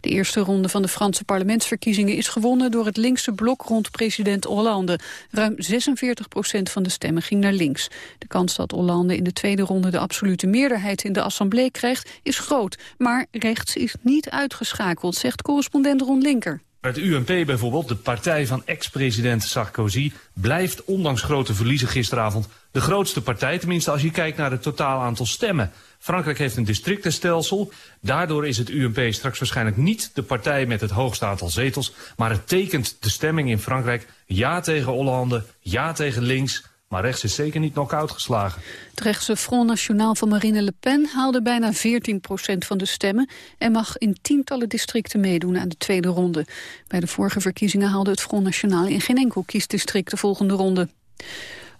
Speaker 2: De eerste ronde van de Franse parlementsverkiezingen is gewonnen door het linkse blok rond president Hollande. Ruim 46 procent van de stemmen ging naar links. De kans dat Hollande in de tweede ronde de absolute meerderheid in de assemblée krijgt is groot. Maar rechts is niet uitgeschakeld, zegt correspondent Ron Linker.
Speaker 13: Het UMP bijvoorbeeld, de partij van ex-president Sarkozy... blijft ondanks grote verliezen gisteravond de grootste partij. Tenminste als je kijkt naar het totaal aantal stemmen. Frankrijk heeft een districtenstelsel. Daardoor is het UMP straks waarschijnlijk niet de partij met het hoogste aantal zetels. Maar het tekent de stemming in Frankrijk. Ja tegen Hollande, ja tegen links. Maar rechts is zeker niet knock-out geslagen.
Speaker 2: Het rechtse Front National van Marine Le Pen haalde bijna 14 procent van de stemmen... en mag in tientallen districten meedoen aan de tweede ronde. Bij de vorige verkiezingen haalde het Front National in geen enkel kiesdistrict de volgende ronde.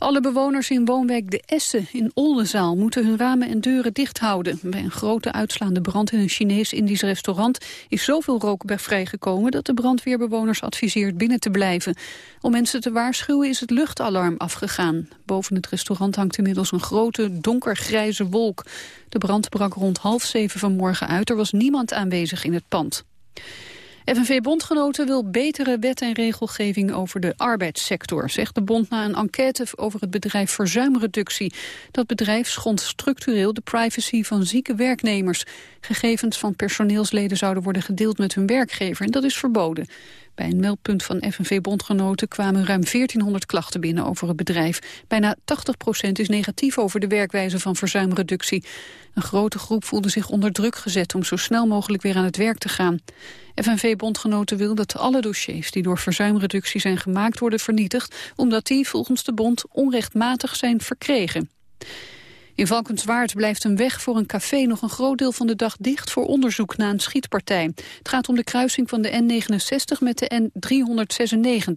Speaker 2: Alle bewoners in woonwijk De Essen in Oldenzaal moeten hun ramen en deuren dicht houden. Bij een grote uitslaande brand in een Chinees-Indisch restaurant is zoveel rook bij vrijgekomen dat de brandweerbewoners adviseert binnen te blijven. Om mensen te waarschuwen is het luchtalarm afgegaan. Boven het restaurant hangt inmiddels een grote donkergrijze wolk. De brand brak rond half zeven vanmorgen uit. Er was niemand aanwezig in het pand. FNV-bondgenoten wil betere wet en regelgeving over de arbeidssector, zegt de bond na een enquête over het bedrijf Verzuimreductie. Dat bedrijf schond structureel de privacy van zieke werknemers. Gegevens van personeelsleden zouden worden gedeeld met hun werkgever en dat is verboden. Bij een meldpunt van FNV-bondgenoten kwamen ruim 1400 klachten binnen over het bedrijf. Bijna 80% is negatief over de werkwijze van verzuimreductie. Een grote groep voelde zich onder druk gezet om zo snel mogelijk weer aan het werk te gaan. FNV-bondgenoten wil dat alle dossiers die door verzuimreductie zijn gemaakt worden vernietigd, omdat die volgens de bond onrechtmatig zijn verkregen. In Valkenswaard blijft een weg voor een café nog een groot deel van de dag dicht voor onderzoek na een schietpartij. Het gaat om de kruising van de N69 met de N396.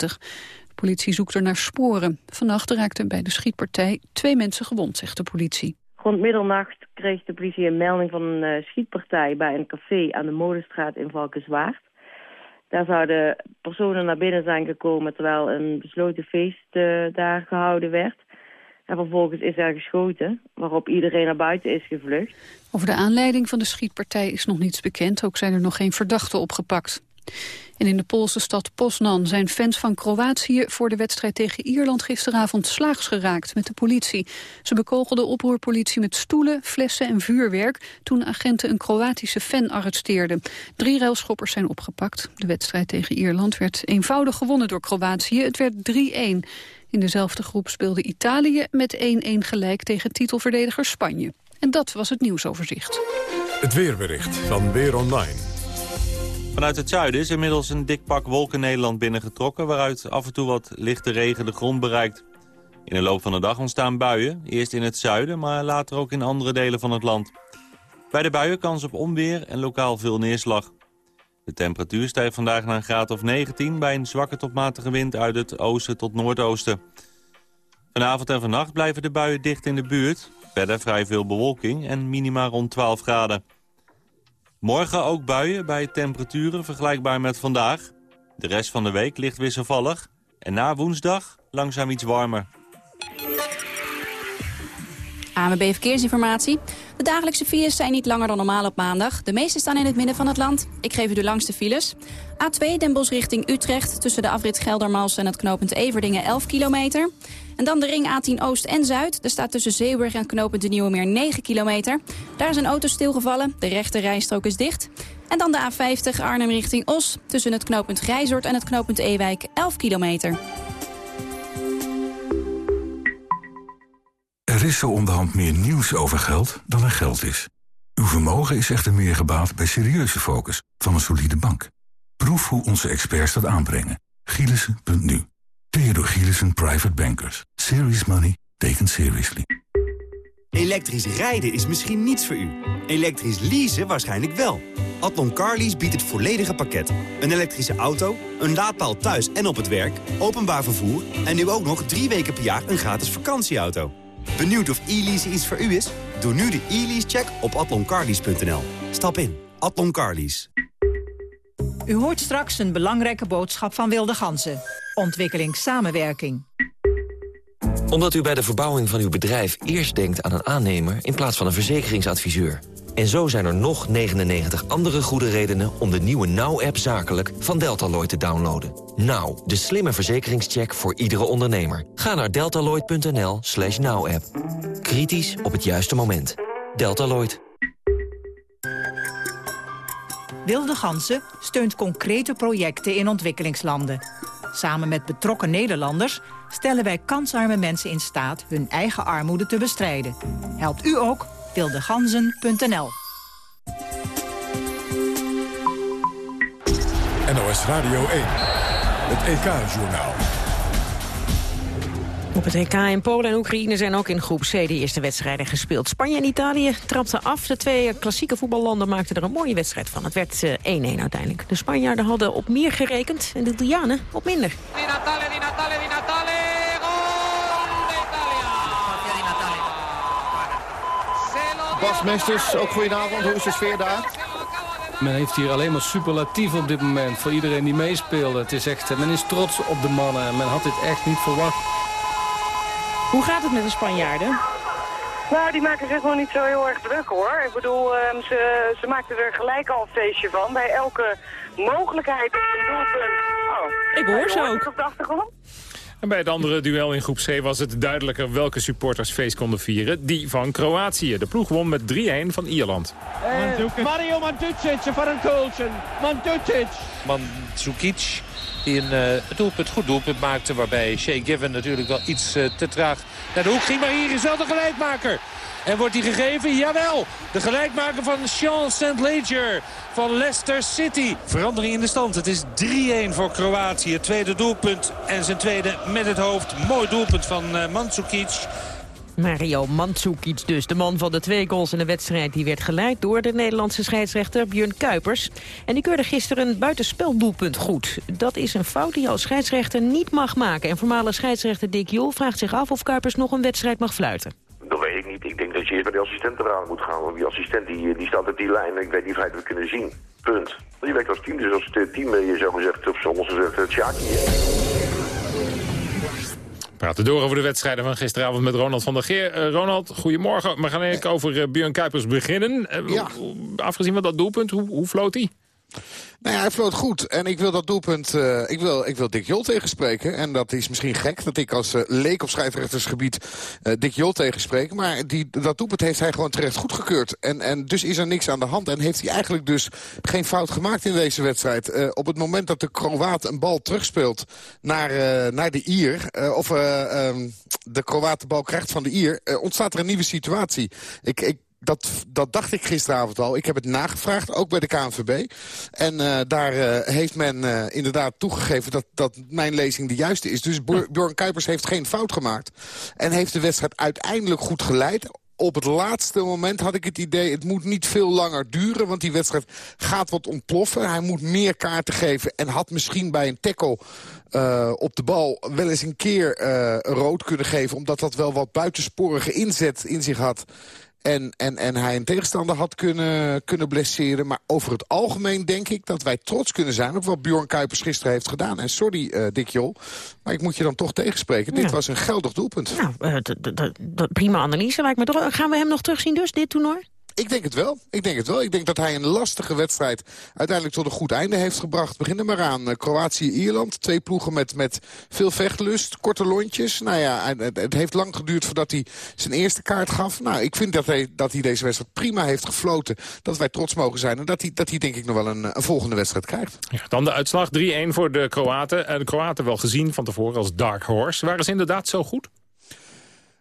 Speaker 2: De politie zoekt er naar sporen. Vannacht raakten bij de schietpartij twee mensen gewond, zegt de politie.
Speaker 28: Rond middernacht kreeg de politie een melding van een uh, schietpartij bij een café aan de Molenstraat in Valkenswaard. Daar zouden personen naar binnen zijn gekomen terwijl een besloten feest uh, daar gehouden werd. En vervolgens is er geschoten, waarop iedereen naar buiten is gevlucht.
Speaker 2: Over de aanleiding van de schietpartij is nog niets bekend. Ook zijn er nog geen verdachten opgepakt. En in de Poolse stad Poznan zijn fans van Kroatië voor de wedstrijd tegen Ierland gisteravond slaags geraakt met de politie. Ze bekogelden oproerpolitie met stoelen, flessen en vuurwerk toen agenten een Kroatische fan arresteerden. Drie railschoppers zijn opgepakt. De wedstrijd tegen Ierland werd eenvoudig gewonnen door Kroatië. Het werd 3-1. In dezelfde groep speelde Italië met 1-1 gelijk tegen titelverdediger Spanje. En dat was het nieuwsoverzicht.
Speaker 1: Het weerbericht van Weer Online.
Speaker 21: Vanuit het zuiden is inmiddels een dik pak wolken Nederland binnengetrokken... waaruit af en toe wat lichte regen de grond bereikt. In de loop van de dag ontstaan buien, eerst in het zuiden... maar later ook in andere delen van het land. Bij de buien kans op onweer en lokaal veel neerslag. De temperatuur stijgt vandaag naar een graad of 19... bij een zwakke tot matige wind uit het oosten tot noordoosten. Vanavond en vannacht blijven de buien dicht in de buurt. Verder vrij veel bewolking en minima rond 12 graden. Morgen ook buien bij temperaturen vergelijkbaar met vandaag. De rest van de week ligt wisselvallig. En na woensdag langzaam iets warmer.
Speaker 3: AMB Verkeersinformatie. De dagelijkse files zijn niet langer dan normaal op maandag. De meeste staan in het midden van het land. Ik geef u de langste files. A2 Den Bosch richting Utrecht tussen de afrit Geldermals en het knooppunt Everdingen 11 kilometer. En dan de ring A10 Oost en Zuid. Er staat tussen Zeeburg en knooppunt de Nieuwe Meer 9 kilometer. Daar is een auto stilgevallen. De rechte rijstrook is dicht. En dan de A50 Arnhem richting Os. Tussen het knooppunt Grijzoord en het knooppunt Ewijk 11 kilometer.
Speaker 29: Er is zo onderhand meer nieuws over geld dan er geld is. Uw vermogen is echter meer gebaat bij serieuze focus van een solide bank. Proef hoe onze experts dat aanbrengen. Gielissen.nu Theodor Gielissen Private Bankers. Serious money taken seriously.
Speaker 30: Elektrisch rijden is misschien niets voor u. Elektrisch leasen waarschijnlijk wel. Adlon Carlease biedt het volledige pakket. Een elektrische auto, een laadpaal thuis en op het werk, openbaar vervoer... en nu ook nog drie weken per jaar een gratis vakantieauto. Benieuwd of e-lease iets voor u is? Doe nu de e-lease-check op atloncarlease.nl. Stap in. Carlease.
Speaker 25: U hoort straks een belangrijke boodschap van Wilde Ganzen. Ontwikkelingssamenwerking.
Speaker 31: Omdat u bij de verbouwing van uw bedrijf eerst denkt aan een aannemer... in plaats van een verzekeringsadviseur. En zo zijn er nog 99 andere goede redenen om de nieuwe Now-app zakelijk van Deltaloid te downloaden. Now, de slimme verzekeringscheck voor iedere ondernemer. Ga naar deltaloid.nl slash now-app. Kritisch op het juiste moment. Deltaloid.
Speaker 25: Wilde Gansen steunt concrete projecten in ontwikkelingslanden. Samen met betrokken Nederlanders stellen wij kansarme mensen in staat hun eigen armoede te bestrijden. Helpt u ook? wildeganzen.nl
Speaker 1: NOS Radio 1, het EK-journaal.
Speaker 11: Op het EK in Polen en Oekraïne zijn ook in groep C de eerste wedstrijden gespeeld. Spanje en Italië trapten af. De twee klassieke voetballanden maakten er een mooie wedstrijd van. Het werd 1-1 eh, uiteindelijk. De Spanjaarden hadden op meer gerekend en de Italianen op minder. Di Natale, di Natale, di Natale.
Speaker 32: Bas Mesters, ook goedenavond. Hoe is de sfeer daar?
Speaker 33: Men heeft hier alleen maar superlatief op dit moment voor iedereen die meespeelde. Het is echt, men is trots op de mannen. Men had dit echt niet verwacht.
Speaker 11: Hoe gaat het met de Spanjaarden?
Speaker 34: Nou, die maken zich gewoon niet zo heel erg druk hoor. Ik bedoel, um, ze, ze maakten er gelijk al een feestje van. Bij elke mogelijkheid op een doelpunt. Oh,
Speaker 11: ik hoor ze ook.
Speaker 34: Op de achtergrond?
Speaker 10: En bij het andere duel in groep C was het duidelijker welke supporters feest konden vieren. Die van Kroatië. De ploeg won met 3-1 van Ierland.
Speaker 35: Eh, Mario Mandzukic voor een goaltje. Mandzukic.
Speaker 36: Die een uh, doelpunt, goed doelpunt maakte. Waarbij Shea Given natuurlijk wel iets uh, te traag naar de hoek ging. Maar hier is wel de gelijkmaker. En wordt die gegeven? Jawel! De gelijkmaker van Sean St. Leger van Leicester City. Verandering in de stand. Het is 3-1 voor Kroatië. Tweede doelpunt en zijn tweede met het hoofd. Mooi doelpunt van uh, Mandzukic.
Speaker 11: Mario Mandzukic dus, de man van de twee goals in de wedstrijd... die werd geleid door de Nederlandse scheidsrechter Björn Kuipers. En die keurde gisteren een buitenspeldoelpunt goed. Dat is een fout die als scheidsrechter niet mag maken. En voormalig scheidsrechter Dick Jol vraagt zich af of Kuipers nog een wedstrijd mag fluiten.
Speaker 37: Dat weet ik niet. Ik denk dat je eerst bij de assistent eraan moet gaan. Want die assistent die, die staat op die lijn ik weet niet of hij het kunnen zien. Punt. Je werkt als team, dus als het team je zo gezegd, of gezegd, het Sjaki
Speaker 10: praten door over de wedstrijden van gisteravond met Ronald van der Geer. Uh, Ronald, goedemorgen. We gaan eigenlijk over uh, Björn Kuipers beginnen. Ja. Afgezien van dat doelpunt, hoe, hoe floot hij?
Speaker 38: Nou ja, hij floot goed. En ik wil dat doelpunt, uh, ik, wil, ik wil Dick Jol tegenspreken. En dat is misschien gek dat ik als uh, leek op scheidsrechtersgebied uh, Dick Jol tegenspreek. Maar die, dat doelpunt heeft hij gewoon terecht goedgekeurd. En, en dus is er niks aan de hand. En heeft hij eigenlijk dus geen fout gemaakt in deze wedstrijd. op het moment dat de Kroaat een bal terugspeelt naar, naar de Ier... of um, de Kroaat de bal krijgt van de Ier... ontstaat er een nieuwe situatie. Ik, ik dat, dat dacht ik gisteravond al. Ik heb het nagevraagd, ook bij de KNVB. En uh, daar uh, heeft men uh, inderdaad toegegeven dat, dat mijn lezing de juiste is. Dus Bjorn Kuipers heeft geen fout gemaakt. En heeft de wedstrijd uiteindelijk goed geleid op het laatste moment had ik het idee... het moet niet veel langer duren, want die wedstrijd gaat wat ontploffen. Hij moet meer kaarten geven en had misschien bij een tackle uh, op de bal... wel eens een keer uh, rood kunnen geven... omdat dat wel wat buitensporige inzet in zich had. En, en, en hij een tegenstander had kunnen, kunnen blesseren. Maar over het algemeen denk ik dat wij trots kunnen zijn... op wat Bjorn Kuipers gisteren heeft gedaan. En sorry, uh, Dick Jol, maar ik moet je dan toch tegenspreken. Dit was een geldig doelpunt.
Speaker 11: Nou, uh, prima analyse lijkt me toch. Gaan we hem nog terugzien dus, dit toernooi?
Speaker 38: Ik denk het wel. Ik denk het wel. Ik denk dat hij een lastige wedstrijd uiteindelijk tot een goed einde heeft gebracht. Begin er maar aan. Eh, Kroatië-Ierland. Twee ploegen met, met veel vechtlust. Korte lontjes. Nou ja, het, het, heeft lang geduurd voordat hij zijn eerste kaart gaf. Nou, ik vind dat hij, dat hij deze wedstrijd prima heeft gefloten. Dat wij trots mogen zijn. En dat hij, dat hij denk ik nog wel een, een volgende wedstrijd krijgt.
Speaker 10: Ja, dan de uitslag 3-1 voor de Kroaten. De Kroaten wel gezien van tevoren als dark horse. Waren ze inderdaad zo goed?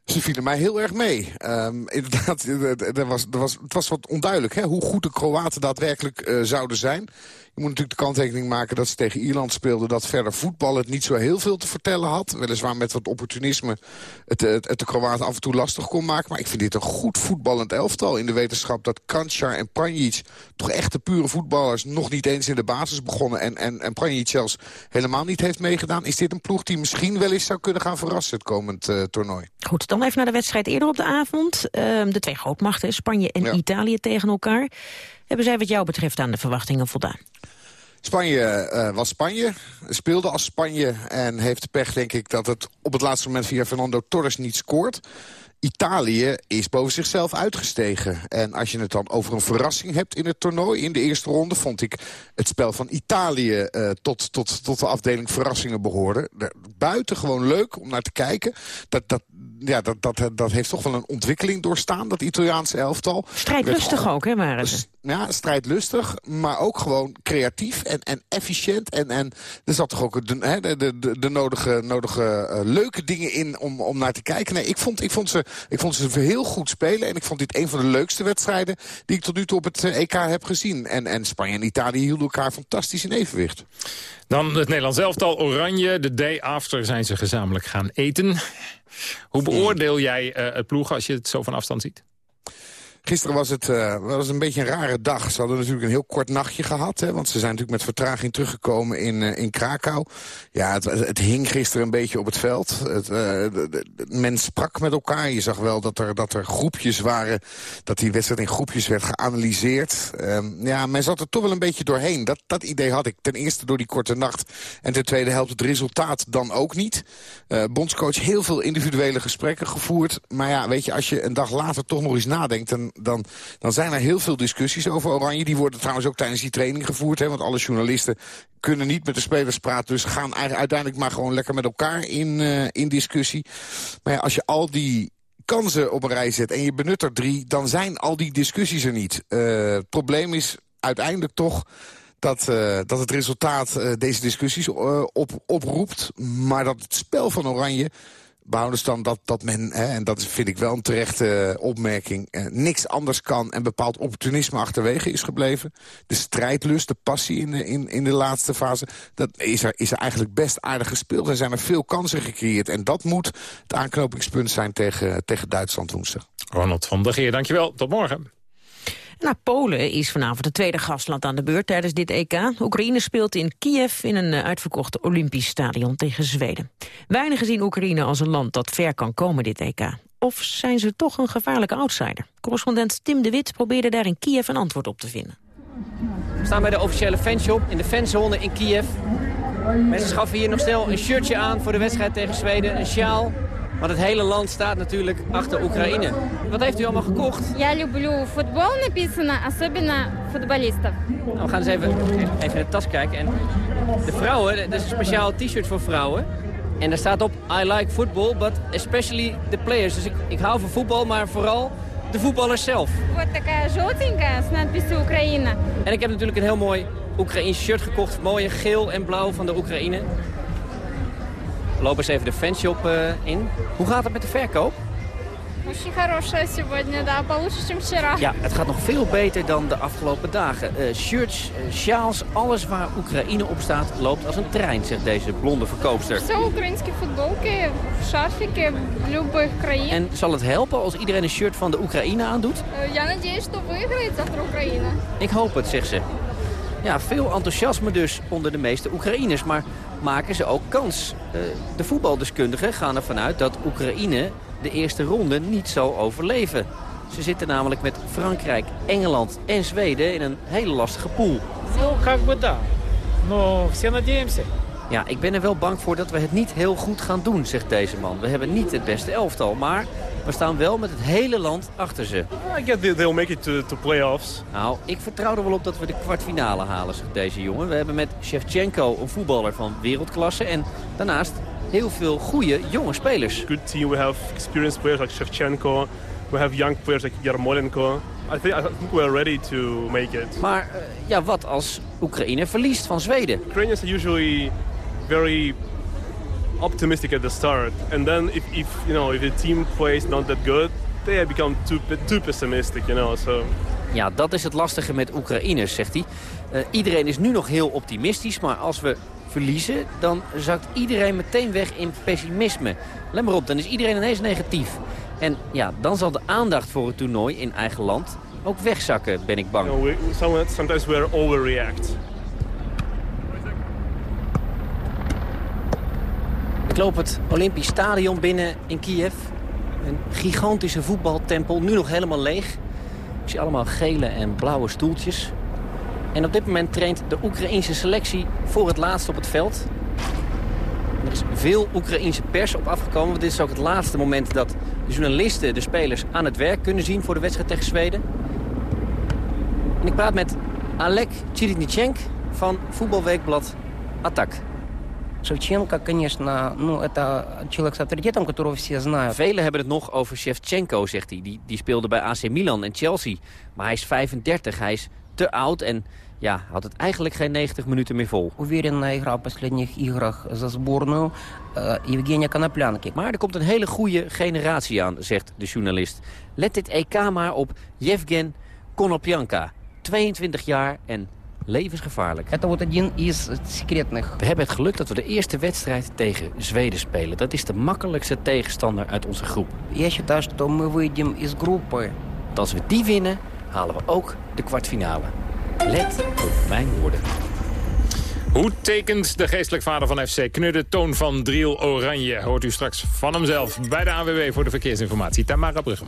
Speaker 38: Ze vielen mij heel erg mee. Um, inderdaad, er was, er was, het was wat onduidelijk hè, hoe goed de Kroaten daadwerkelijk uh, zouden zijn. Je moet natuurlijk de kanttekening maken dat ze tegen Ierland speelden... dat verder voetbal het niet zo heel veel te vertellen had. Weliswaar met wat opportunisme het, het, het de Kroaten af en toe lastig kon maken. Maar ik vind dit een goed voetballend elftal in de wetenschap... dat Kranjčar en Pranjic, toch echte pure voetballers... nog niet eens in de basis begonnen en, en, en Pranjic zelfs helemaal niet heeft meegedaan. Is dit een ploeg die misschien wel eens zou kunnen gaan verrassen het komend uh, toernooi?
Speaker 11: Goed, dan even naar de wedstrijd eerder op de avond. Uh, de twee grootmachten, Spanje en ja. Italië tegen elkaar. Hebben zij wat jou betreft aan de verwachtingen voldaan?
Speaker 38: Spanje uh, was Spanje, speelde als Spanje en heeft pech denk ik dat het op het laatste moment via Fernando Torres niet scoort. Italië is boven zichzelf uitgestegen. En als je het dan over een verrassing hebt in het toernooi... in de eerste ronde vond ik het spel van Italië... Uh, tot, tot, tot de afdeling verrassingen behoorde. Buitengewoon leuk om naar te kijken. Dat, dat, ja, dat, dat, dat heeft toch wel een ontwikkeling doorstaan, dat Italiaanse elftal.
Speaker 11: Strijdlustig ook, hè, waren ze?
Speaker 38: Ja, strijdlustig, maar ook gewoon creatief en, en efficiënt. En, en er zat toch ook de, hè, de, de, de nodige, nodige uh, leuke dingen in om, om naar te kijken. Nee, ik vond, ik, vond ze, ik vond ze heel goed spelen. En ik vond dit een van de leukste wedstrijden die ik tot nu toe op het EK heb gezien. En, en Spanje en Italië hielden elkaar fantastisch in evenwicht.
Speaker 10: Dan het Nederlands elftal Oranje. De day after zijn ze gezamenlijk gaan eten. Hoe beoordeel jij uh, het ploeg als je het zo van afstand ziet?
Speaker 38: Gisteren was het uh, was een beetje een rare dag. Ze hadden natuurlijk een heel kort nachtje gehad. Hè, want ze zijn natuurlijk met vertraging teruggekomen in, uh, in Krakau. Ja, het, het, hing gisteren een beetje op het veld. Het, uh, men sprak met elkaar. Je zag wel dat er, dat er groepjes waren. Dat die wedstrijd in groepjes werd geanalyseerd. Um, ja, men zat er toch wel een beetje doorheen. Dat, dat idee had ik. Ten eerste door die korte nacht. En ten tweede helpt het resultaat dan ook niet. bondscoach heel veel individuele gesprekken gevoerd. Maar ja, weet je, als je een dag later toch nog eens nadenkt... Dan, dan, dan zijn er heel veel discussies over Oranje. Die worden trouwens ook tijdens die training gevoerd. Hè, want alle journalisten kunnen niet met de spelers praten. Dus gaan uiteindelijk maar gewoon lekker met elkaar in, uh, in discussie. Maar als je al die kansen op een rij zet en je benut er drie... dan zijn al die discussies er niet. Uh, het probleem is uiteindelijk toch dat, uh, dat het resultaat deze discussies op, oproept. Maar dat het spel van Oranje behoudens dan dat, dat men, hè, en dat vind ik wel een terechte opmerking... Eh, niks anders kan en bepaald opportunisme achterwege is gebleven. De strijdlust, de passie in de, in, in de laatste fase... dat is er, is er eigenlijk best aardig gespeeld. Er zijn er veel kansen gecreëerd. En dat moet het aanknopingspunt zijn tegen, tegen Duitsland woensdag.
Speaker 10: Ronald van der Geer, dankjewel. Tot morgen.
Speaker 11: Nou, Polen is vanavond het tweede gastland aan de beurt tijdens dit EK. Oekraïne speelt in Kiev in een eh, uitverkocht Olympisch stadion tegen Zweden. Weinigen zien Oekraïne als een land dat ver kan komen dit EK. Of zijn ze toch een gevaarlijke outsider? Correspondent Tim de Wit probeerde daar in Kiev een antwoord op te vinden.
Speaker 39: We staan bij de officiële fanshop in de fanzone in Kiev. Mensen schaffen hier nog snel een shirtje aan voor de wedstrijd tegen Zweden, een sjaal. Want het hele land staat natuurlijk achter Oekraïne. Wat heeft u allemaal gekocht?
Speaker 40: Я люблю футбол написано, особенно футболистов.
Speaker 39: Nou, we gaan eens even, even in de tas kijken. En de vrouwen, dat is een speciaal t-shirt voor vrouwen. En daar staat op, I like football, but especially the players. Dus ik, ik hou van voetbal, maar vooral de voetballers zelf.
Speaker 40: Вот такая желтенькая с надписью Украина.
Speaker 39: En ik heb natuurlijk een heel mooi Oekraïns shirt gekocht. Mooie geel en blauw van de Oekraïne. We lopen eens even de fanshop eh, in. Hoe gaat het met de verkoop?
Speaker 40: Очень хорошая сегодня, да, получше, чем вчера.
Speaker 39: Ja, het gaat nog veel beter dan de afgelopen dagen. Eh, shirts, eh, sjaals, alles waar Oekraïne op staat loopt als een trein, zegt deze blonde verkoopster.
Speaker 40: Все украинские футболки, шарфики любых краин.
Speaker 39: En zal het helpen als iedereen een shirt van de Oekraïne aandoet?
Speaker 40: Э, Я надеюсь, что выиграет завтра Украина.
Speaker 39: Ik hoop het, zegt ze. Ja, veel enthousiasme dus onder de meeste Oekraïners. Maar maken ze ook kans? Eh, de voetbaldeskundigen gaan ervan uit dat Oekraïne de eerste ronde niet zal overleven. Ze zitten namelijk met Frankrijk, Engeland en Zweden in een hele lastige pool.
Speaker 41: Ну, как бы да. Но все надеемся.
Speaker 39: Ja, ik ben er wel bang voor dat we het niet heel goed gaan doen, zegt deze man. We hebben niet het beste elftal, maar we staan wel met het hele land achter ze.
Speaker 41: I they- they'll make it to, to playoffs.
Speaker 39: Nou, ik vertrouw er wel op dat we de kwartfinale halen, zegt deze jongen. We hebben met Shevchenko een voetballer van wereldklasse en daarnaast heel veel goede jonge spelers.
Speaker 41: Good team. We have experienced players like Shevchenko. We have young players like Yarmolenko. I think, I think we're ready to make it.
Speaker 39: Maar eh, ja, wat als Oekraïne verliest van Zweden?
Speaker 41: Ukrainians are usually very optimistic at the start, and then if, if you know if the team plays not that good, they become too too pessimistic. You know, so
Speaker 39: Ja, dat is het lastige met Oekraïners, zegt hij. Eh, iedereen is nu nog heel optimistisch, maar als we verliezen... dan zakt iedereen meteen weg in pessimisme. Let maar op, dan is iedereen ineens negatief. En ja, dan zal de aandacht voor het toernooi in eigen land ook wegzakken, ben ik bang.
Speaker 41: you know, we, some, sometimes we overreact.
Speaker 39: Ik loop het Olympisch Stadion binnen in Kiev. Een gigantische voetbaltempel, nu nog helemaal leeg. Ik zie allemaal gele en blauwe stoeltjes. En op dit moment traint de Oekraïnse selectie voor het laatst op het veld. Er is veel Oekraïnse pers op afgekomen. Want dit is ook het laatste moment dat de journalisten de spelers aan het werk kunnen zien voor de wedstrijd tegen Zweden. En ik praat met Alek Chiritnichenk van voetbalweekblad Attack.
Speaker 42: Шевченко, конечно, ну, это человек с авторитетом, которого все знают.
Speaker 39: Velen hebben het nog over Shevchenko, zegt hij. Die, die speelde bij AC Milan en Chelsea. Maar hij is 35, hij is te oud en ja, had het eigenlijk geen 90 minuten meer vol.
Speaker 42: Уверенная игра в последних играх за сборную э, Евгения Коноплянки.
Speaker 39: Maar er komt een hele goede generatie aan, zegt de journalist. Let dit EK maar op Yevgen Konopjanka. 22 jaar en levensgevaarlijk. We hebben het geluk dat we de eerste wedstrijd tegen Zweden spelen. Dat is de makkelijkste tegenstander uit onze groep. Want als we die winnen, halen we ook de kwartfinale. Let op mijn woorden.
Speaker 10: Hoe tekent de geestelijk vader van FC Knudde Toon van Driel Oranje? Hoort u straks van hemzelf bij de AWW voor de verkeersinformatie. Tamara Bruggen.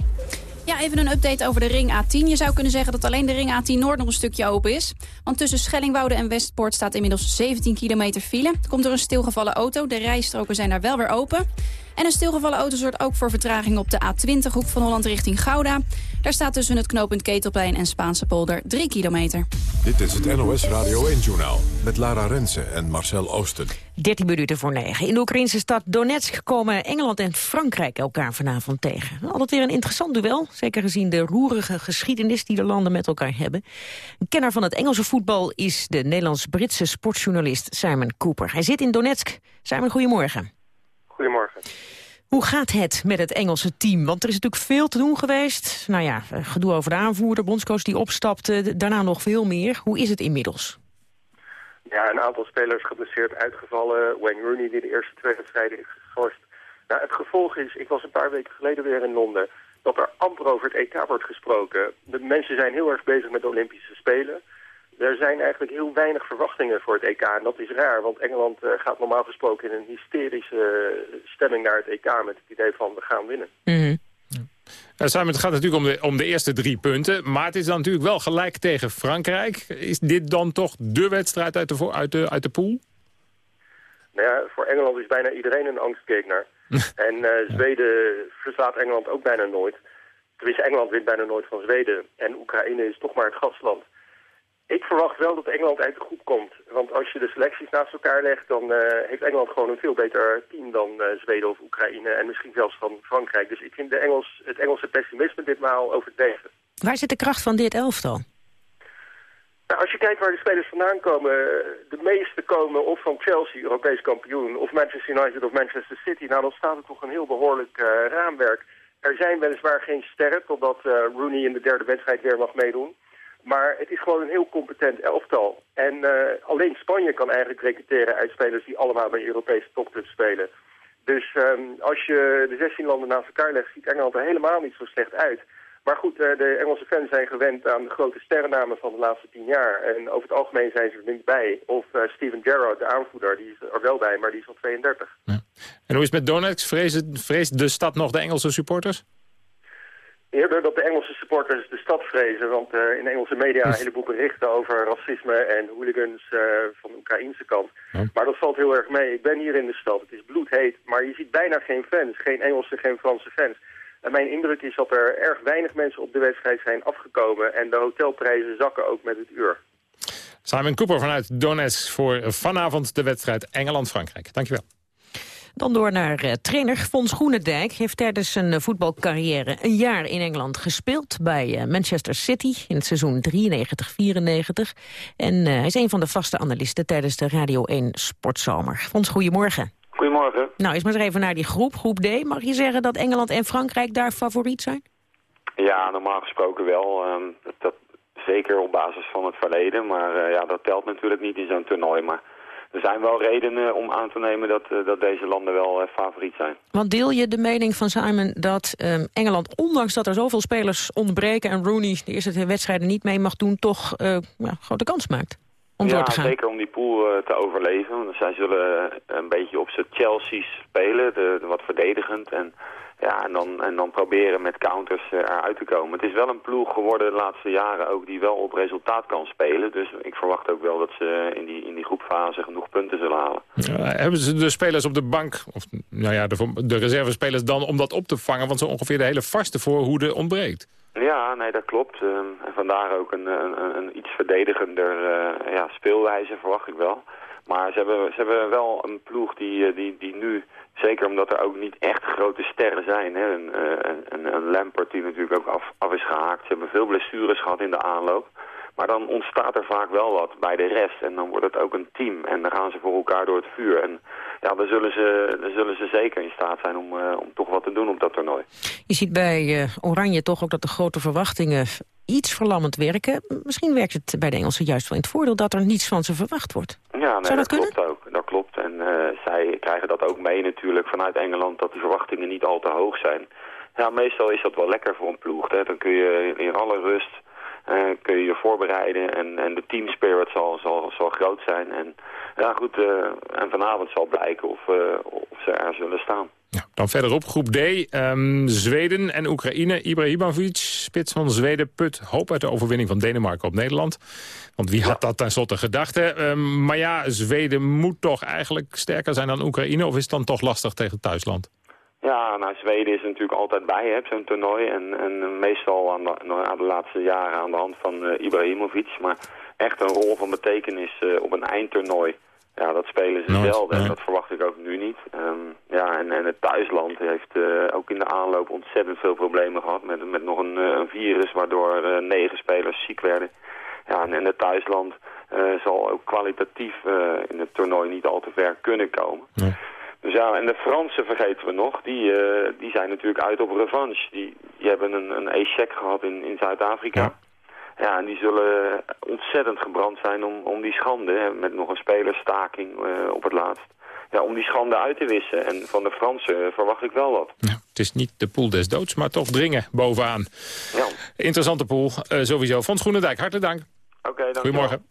Speaker 3: Ja, even een update over de ring A10. Je zou kunnen zeggen dat alleen de ring A10 Noord nog een stukje open is. Want tussen Schellingwoude en Westpoort staat inmiddels 17 kilometer file. Het komt door een stilgevallen auto. De rijstroken zijn daar wel weer open. En een stilgevallen auto zorgt ook voor vertraging op de A20 hoek van Holland richting Gouda. Daar staat tussen het knooppunt Ketelplein en Spaanse polder 3 kilometer.
Speaker 1: Dit is het NOS Radio 1-journaal met Lara Rensen en Marcel Oosten.
Speaker 11: 13 minuten voor 9. In de Oekraïnse stad Donetsk komen Engeland en Frankrijk elkaar vanavond tegen. Altijd weer een interessant duel, zeker gezien de roerige geschiedenis die de landen met elkaar hebben. Een kenner van het Engelse voetbal is de Nederlands-Britse sportjournalist Simon Cooper. Hij zit in Donetsk. Simon, goedemorgen.
Speaker 43: Goedemorgen.
Speaker 11: Hoe gaat het met het Engelse team? Want er is natuurlijk veel te doen geweest. Nou ja, gedoe over de aanvoerder, bondscoach die opstapte, daarna nog veel meer. Hoe is het inmiddels?
Speaker 43: Ja, een aantal spelers geblesseerd uitgevallen. Wayne Rooney die de eerste twee wedstrijden is geschorst. Nou, het gevolg is, ik was een paar weken geleden weer in Londen, dat er amper over het EK wordt gesproken. De mensen zijn heel erg bezig met de Olympische Spelen. Er zijn eigenlijk heel weinig verwachtingen voor het EK en dat is raar, want Engeland eh, gaat normaal gesproken in een hysterische eh, stemming naar het EK met het idee van we gaan winnen.
Speaker 10: Uh, Simon, het gaat natuurlijk om de, om de eerste drie punten. Maar het is dan natuurlijk wel gelijk tegen Frankrijk. Is dit dan toch de wedstrijd uit de, uit de, uit de pool?
Speaker 43: Nou ja, voor Engeland is bijna iedereen een angstgegner. en eh, Zweden verslaat Engeland ook bijna nooit. Tenminste, Engeland wint bijna nooit van Zweden. En Oekraïne is toch maar het gastland. Ik verwacht wel dat Engeland uit de groep komt. Want als je de selecties naast elkaar legt, dan eh, heeft Engeland gewoon een veel beter team dan eh, Zweden of Oekraïne. En misschien zelfs van Frankrijk. Dus ik vind de Engels, het Engelse pessimisme ditmaal overdreven.
Speaker 11: Waar zit de kracht van dit elftal?
Speaker 43: Nou, als je kijkt waar de spelers vandaan komen, de meeste komen of van Chelsea, Europees kampioen, of Manchester United of Manchester City. Nou, dan staat er toch een heel behoorlijk uh, raamwerk. Er zijn weliswaar geen sterren, totdat Rooney in de derde wedstrijd weer mag meedoen. Maar het is gewoon een heel competent elftal. En uh, alleen Spanje kan eigenlijk recruteren uit spelers die allemaal bij Europese topclubs spelen. Dus um, als je de 16 landen naast elkaar legt, ziet Engeland er helemaal niet zo slecht uit. Maar goed, uh, de Engelse fans zijn gewend aan de grote sterrennamen van de laatste tien jaar. En over het algemeen zijn ze er niet bij. Of uh, Steven Gerrard, de aanvoerder, die is er wel bij, maar die is al 32.
Speaker 10: Ja. En hoe is het met Donetsk? Vreest, vreest de stad nog de Engelse supporters?
Speaker 43: Eerder dat de Engelse supporters de stad vrezen. Want uh, in Engelse media een heleboel berichten over racisme en hooligans uh, van de Oekraïnse kant. Maar dat valt heel erg mee. Ik ben hier in de stad. Het is bloedheet. Maar je ziet bijna geen fans. Geen Engelse, geen Franse fans. En mijn indruk is dat er erg weinig mensen op de wedstrijd zijn afgekomen. En de hotelprijzen zakken ook met het uur.
Speaker 10: Simon Cooper vanuit Donetsk voor vanavond de wedstrijd Engeland-Frankrijk. Dankjewel.
Speaker 11: Dan door naar uh, trainer Fons Groenendijk. Heeft tijdens zijn uh, voetbalcarrière een jaar in Engeland gespeeld... bij uh, Manchester City in het seizoen 93-94. En hij is een van de vaste analisten tijdens de Radio 1 Sportzomer. Fons, goedemorgen.
Speaker 44: Goedemorgen.
Speaker 11: Nou, eens maar eens even naar die groep, groep D. Mag je zeggen dat Engeland en Frankrijk daar favoriet zijn?
Speaker 44: Ja, normaal gesproken wel. Um, dat, dat, zeker op basis van het verleden. Maar ja, dat telt natuurlijk niet in zo'n toernooi. Maar er zijn wel redenen om aan te nemen dat, uh, dat deze landen wel uh, favoriet zijn.
Speaker 11: Want deel je de mening van Simon dat um, Engeland, ondanks dat er zoveel spelers ontbreken... en Rooney de eerste wedstrijden niet mee mag doen, toch uh, ja, grote kans maakt? Om
Speaker 44: ja,
Speaker 11: door te gaan.
Speaker 44: zeker om die pool te overleven. Want zij zullen een beetje op zijn Chelsea spelen, de, de wat verdedigend... En, ja, en dan, en dan proberen met counters uh, eruit te komen. Het is wel een ploeg geworden de laatste jaren ook die wel op resultaat kan spelen. Dus ik verwacht ook wel dat ze in die, in die groepfase genoeg punten zullen halen.
Speaker 10: Ja, hebben ze de spelers op de bank, of nou ja, de, de reservespelers dan om dat op te vangen? Want zo ongeveer de hele vaste voorhoede ontbreekt.
Speaker 44: Ja, nee, dat klopt. Uh, en vandaar ook een, een, een iets verdedigender uh, ja, speelwijze verwacht ik wel. Maar ze hebben, ze hebben wel een ploeg die, die, die nu, zeker omdat er ook niet echt grote sterren zijn. Hè? Een, een, een Lampert die natuurlijk ook af, af is gehaakt. Ze hebben veel blessures gehad in de aanloop. Maar dan ontstaat er vaak wel wat bij de rest. En dan wordt het ook een team. En dan gaan ze voor elkaar door het vuur. En ja, dan zullen ze, dan zullen ze zeker in staat zijn om, uh, om toch wat te doen op dat toernooi.
Speaker 11: Je ziet bij uh, Oranje toch ook dat de grote verwachtingen iets verlammend werken. Misschien werkt het bij de Engelsen juist wel in het voordeel dat er niets van ze verwacht wordt.
Speaker 44: Ja, nee,
Speaker 11: Zou dat,
Speaker 44: dat
Speaker 11: kunnen?
Speaker 44: klopt ook. Dat klopt. En uh, zij krijgen dat ook mee natuurlijk vanuit Engeland dat die verwachtingen niet al te hoog zijn. Ja, meestal is dat wel lekker voor een ploeg. Hè. Dan kun je in alle rust kun je je voorbereiden en, en de team spirit zal, zal, zal groot zijn. En ja goed, uh, en vanavond zal blijken of, uh, of ze er zullen staan.
Speaker 10: Ja, dan verderop groep D, um, Zweden en Oekraïne. Ibrahimovic, spits van Zweden, put hoop uit de overwinning van Denemarken op Nederland. Want wie had dat tenslotte gedacht? Um, maar ja, Zweden moet toch eigenlijk sterker zijn dan Oekraïne... of is het dan toch lastig tegen het thuisland?
Speaker 44: Ja, nou, Zweden is er natuurlijk altijd bij, zo'n toernooi. En, en meestal aan de, aan de laatste jaren aan de hand van uh, Ibrahimovic. Maar echt een rol van betekenis uh, op een eindtoernooi. Ja, dat spelen ze
Speaker 10: Nooit,
Speaker 44: zelden.
Speaker 10: Nee.
Speaker 44: dat verwacht ik ook nu niet. Um, ja, en, en het thuisland heeft uh, ook in de aanloop ontzettend veel problemen gehad. Met, met nog een, een virus waardoor negen spelers ziek werden. Ja, en, en het thuisland zal ook kwalitatief in het toernooi niet al te ver kunnen komen.
Speaker 10: Nee.
Speaker 44: Dus ja, en de Fransen vergeten we nog. Die, uh, die zijn natuurlijk uit op revanche. Die, die hebben een, een échec gehad in, in Zuid-Afrika. Ja. ja. en die zullen ontzettend gebrand zijn om, om die schande, hè, met nog een spelerstaking uh, op het laatst. Ja, om die schande uit te wissen. En van de Fransen verwacht ik wel wat.
Speaker 10: Ja, het is niet de pool des doods, maar toch dringen bovenaan.
Speaker 44: Ja.
Speaker 10: Interessante pool, uh, sowieso. Fons Groenendijk, hartelijk dank.
Speaker 44: Oké, okay, dank
Speaker 10: Goedemorgen.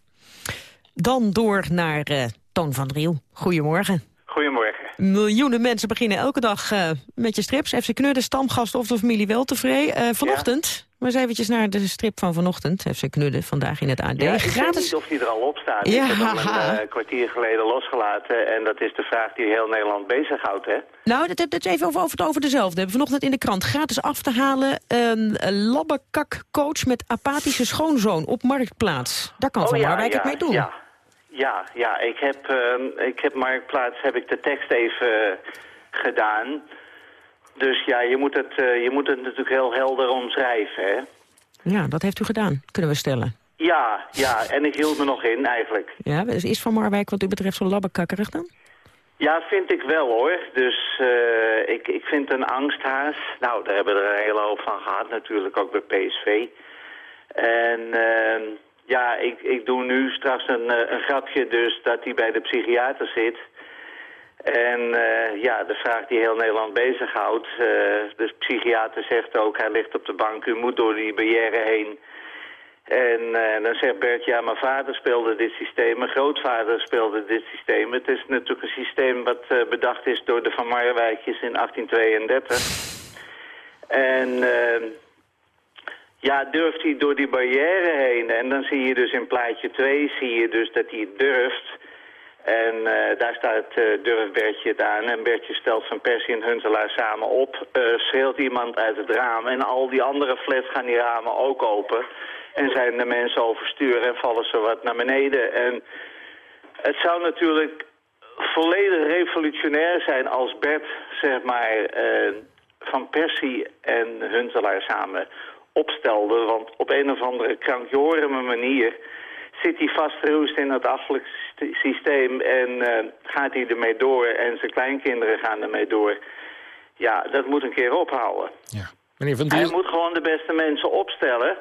Speaker 11: Dan door naar Toon van Driel. Goedemorgen.
Speaker 45: Goedemorgen.
Speaker 11: Miljoenen mensen beginnen elke dag uh, met je strips. FC Knudden, stamgast of de familie Weltevree. Uh, vanochtend, maar eens eventjes naar de strip van vanochtend. FC Knudden, vandaag in het AD.
Speaker 45: Ja, ik Gratis... weet niet of die er al op staat.
Speaker 11: Ja.
Speaker 45: Ik heb hem een uh, kwartier geleden losgelaten. En dat is de vraag die heel Nederland bezighoudt, hè?
Speaker 11: Nou, dat, dat is even over, over, over dezelfde. Vanochtend in de krant gratis af te halen. Een labbekak-coach met apathische schoonzoon op Marktplaats. Daar kan
Speaker 45: oh,
Speaker 11: Van
Speaker 45: ja,
Speaker 11: Marwijk
Speaker 45: ja,
Speaker 11: het mee doen.
Speaker 45: Ja. Ja, ja ik, heb, uh, ik heb Marktplaats, heb ik de tekst even uh, gedaan. Dus ja, je moet, het, uh, je moet het natuurlijk heel helder omschrijven, hè?
Speaker 11: Ja, dat heeft u gedaan, kunnen we stellen.
Speaker 45: Ja, ja, en ik hield me nog in eigenlijk.
Speaker 11: Ja, is Van Marwijk wat u betreft zo labbekakkerig dan?
Speaker 45: Ja, vind ik wel hoor. Dus ik, ik vind een angsthaas. Nou, daar hebben we er een hele hoop van gehad natuurlijk, ook bij PSV. En... Uh, ja, ik, ik doe nu straks een, een grapje dus dat hij bij de psychiater zit. En uh, ja, de vraag die heel Nederland bezighoudt. Uh, de psychiater zegt ook, hij ligt op de bank, u moet door die barrière heen. En uh, dan zegt Bert, ja, mijn vader speelde dit systeem, mijn grootvader speelde dit systeem. Het is natuurlijk een systeem wat bedacht is door de Van Marwijkjes in 1832. En... Ja, durft hij door die barrière heen. En dan zie je dus in plaatje 2 zie je dus dat hij durft. En uh, daar staat uh, durft Bertje het aan. En Bertje stelt Van Persie en Huntelaar samen op. Uh, schreeuwt iemand uit het raam. En al die andere flats gaan die ramen ook open. En zijn de mensen overstuur en vallen ze wat naar beneden. En het zou natuurlijk volledig revolutionair zijn als Bert, zeg maar, Van Persie en Huntelaar samen opstelde. Want op een of andere krankjoreme manier zit hij vastgeroest in het afgelijk systeem en uh, gaat hij ermee door en zijn kleinkinderen gaan ermee door. Ja, dat moet een keer ophouden.
Speaker 10: Ja. Meneer Van Driel...
Speaker 45: Hij moet gewoon de beste mensen opstellen.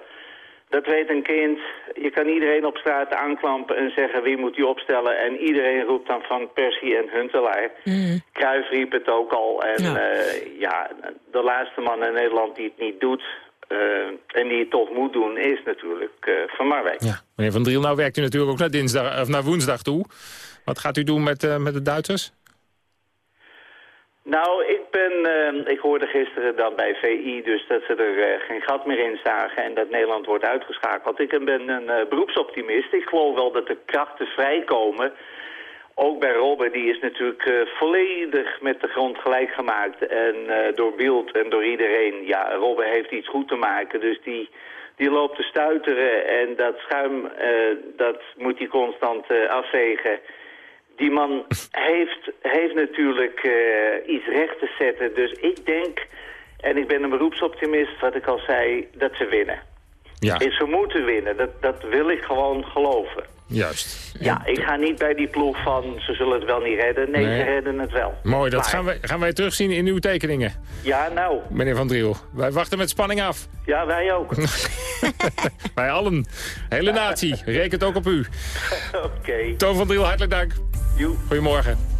Speaker 45: Dat weet een kind. Je kan iedereen op straat aanklampen en zeggen wie moet hij opstellen. En iedereen roept dan van Persie en Huntelaar.
Speaker 11: Mm.
Speaker 45: Kruijf riep het ook al. En ja. Uh, ja, de laatste man in Nederland die het niet doet... Uh, en die het toch moet doen, is natuurlijk uh, Van Marwijk.
Speaker 10: Ja. Meneer Van Driel, nou werkt u natuurlijk ook naar, dinsdag, of naar woensdag toe. Wat gaat u doen met, met de Duitsers?
Speaker 45: Nou, ik ben, ik hoorde gisteren dan bij VI dus dat ze er geen gat meer in zagen en dat Nederland wordt uitgeschakeld. Ik ben een beroepsoptimist. Ik geloof wel dat de krachten vrijkomen ook bij Robben, die is natuurlijk uh, volledig met de grond gelijk gemaakt. En uh, door Beeld en door iedereen. Ja, Robben heeft iets goed te maken. Dus die, die loopt te stuiteren. En dat schuim, uh, dat moet hij constant afvegen. Die man heeft, heeft natuurlijk iets recht te zetten. Dus ik denk, en ik ben een beroepsoptimist, wat ik al zei, dat ze winnen.
Speaker 10: Ja.
Speaker 45: En ze moeten winnen. Dat, dat wil ik gewoon geloven.
Speaker 10: Juist.
Speaker 45: Ja, ik ga niet bij die ploeg van ze zullen het wel niet redden. Nee, nee. ze redden het wel.
Speaker 10: Mooi, dat
Speaker 45: maar...
Speaker 10: gaan, wij, gaan wij terugzien in uw tekeningen.
Speaker 45: Ja, nou.
Speaker 10: Meneer Van Driel, wij wachten met spanning af.
Speaker 45: Ja, wij ook.
Speaker 10: wij allen. Hele natie. Rekent ook op u.
Speaker 45: Oké. Okay.
Speaker 10: Toon van Driel, hartelijk dank.
Speaker 45: Joe.
Speaker 10: Goedemorgen.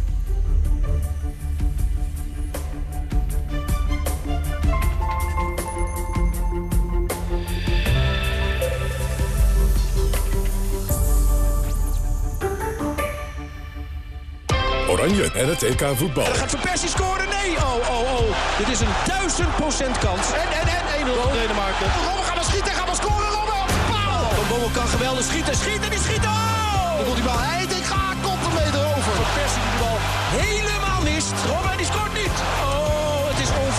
Speaker 1: Oranje en het EK voetbal.
Speaker 46: Gaat Van Persie scoren? Nee! Oh, oh, oh. Dit is een duizend procent kans. En, en, en 1-0 Denemarken. Robben gaat maar schieten, gaat maar scoren, Robben! Paal! Van Bommel kan geweldig schieten, schieten, die schiet! Oh! Dan komt die bal, hij denkt, ga, komt er mee erover. Van Persie die de bal helemaal mist. Robben,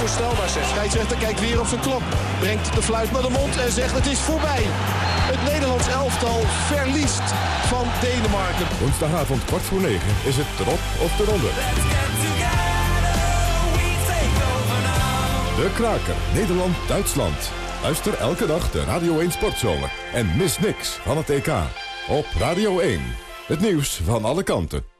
Speaker 46: onvoorstelbaar, zeg. Scheidsrechter kijkt weer op zijn klok. Brengt de fluit naar de mond en zegt, het is voorbij. Het Nederlands elftal verliest van Denemarken.
Speaker 1: Woensdagavond kwart voor negen is het erop of eronder. De Kraker, Nederland-Duitsland. Luister elke dag de Radio 1 Sportzomer. En mis niks van het EK. Op Radio 1. Het nieuws van alle kanten.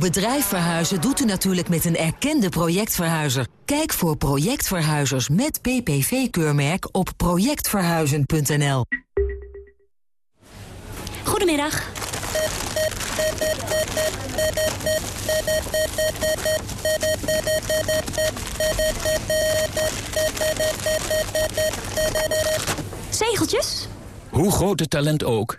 Speaker 47: Bedrijf verhuizen doet u natuurlijk met een erkende projectverhuizer. Kijk voor projectverhuizers met PPV-keurmerk op projectverhuizen.nl.
Speaker 48: Goedemiddag. Zegeltjes?
Speaker 49: Hoe groot het talent ook...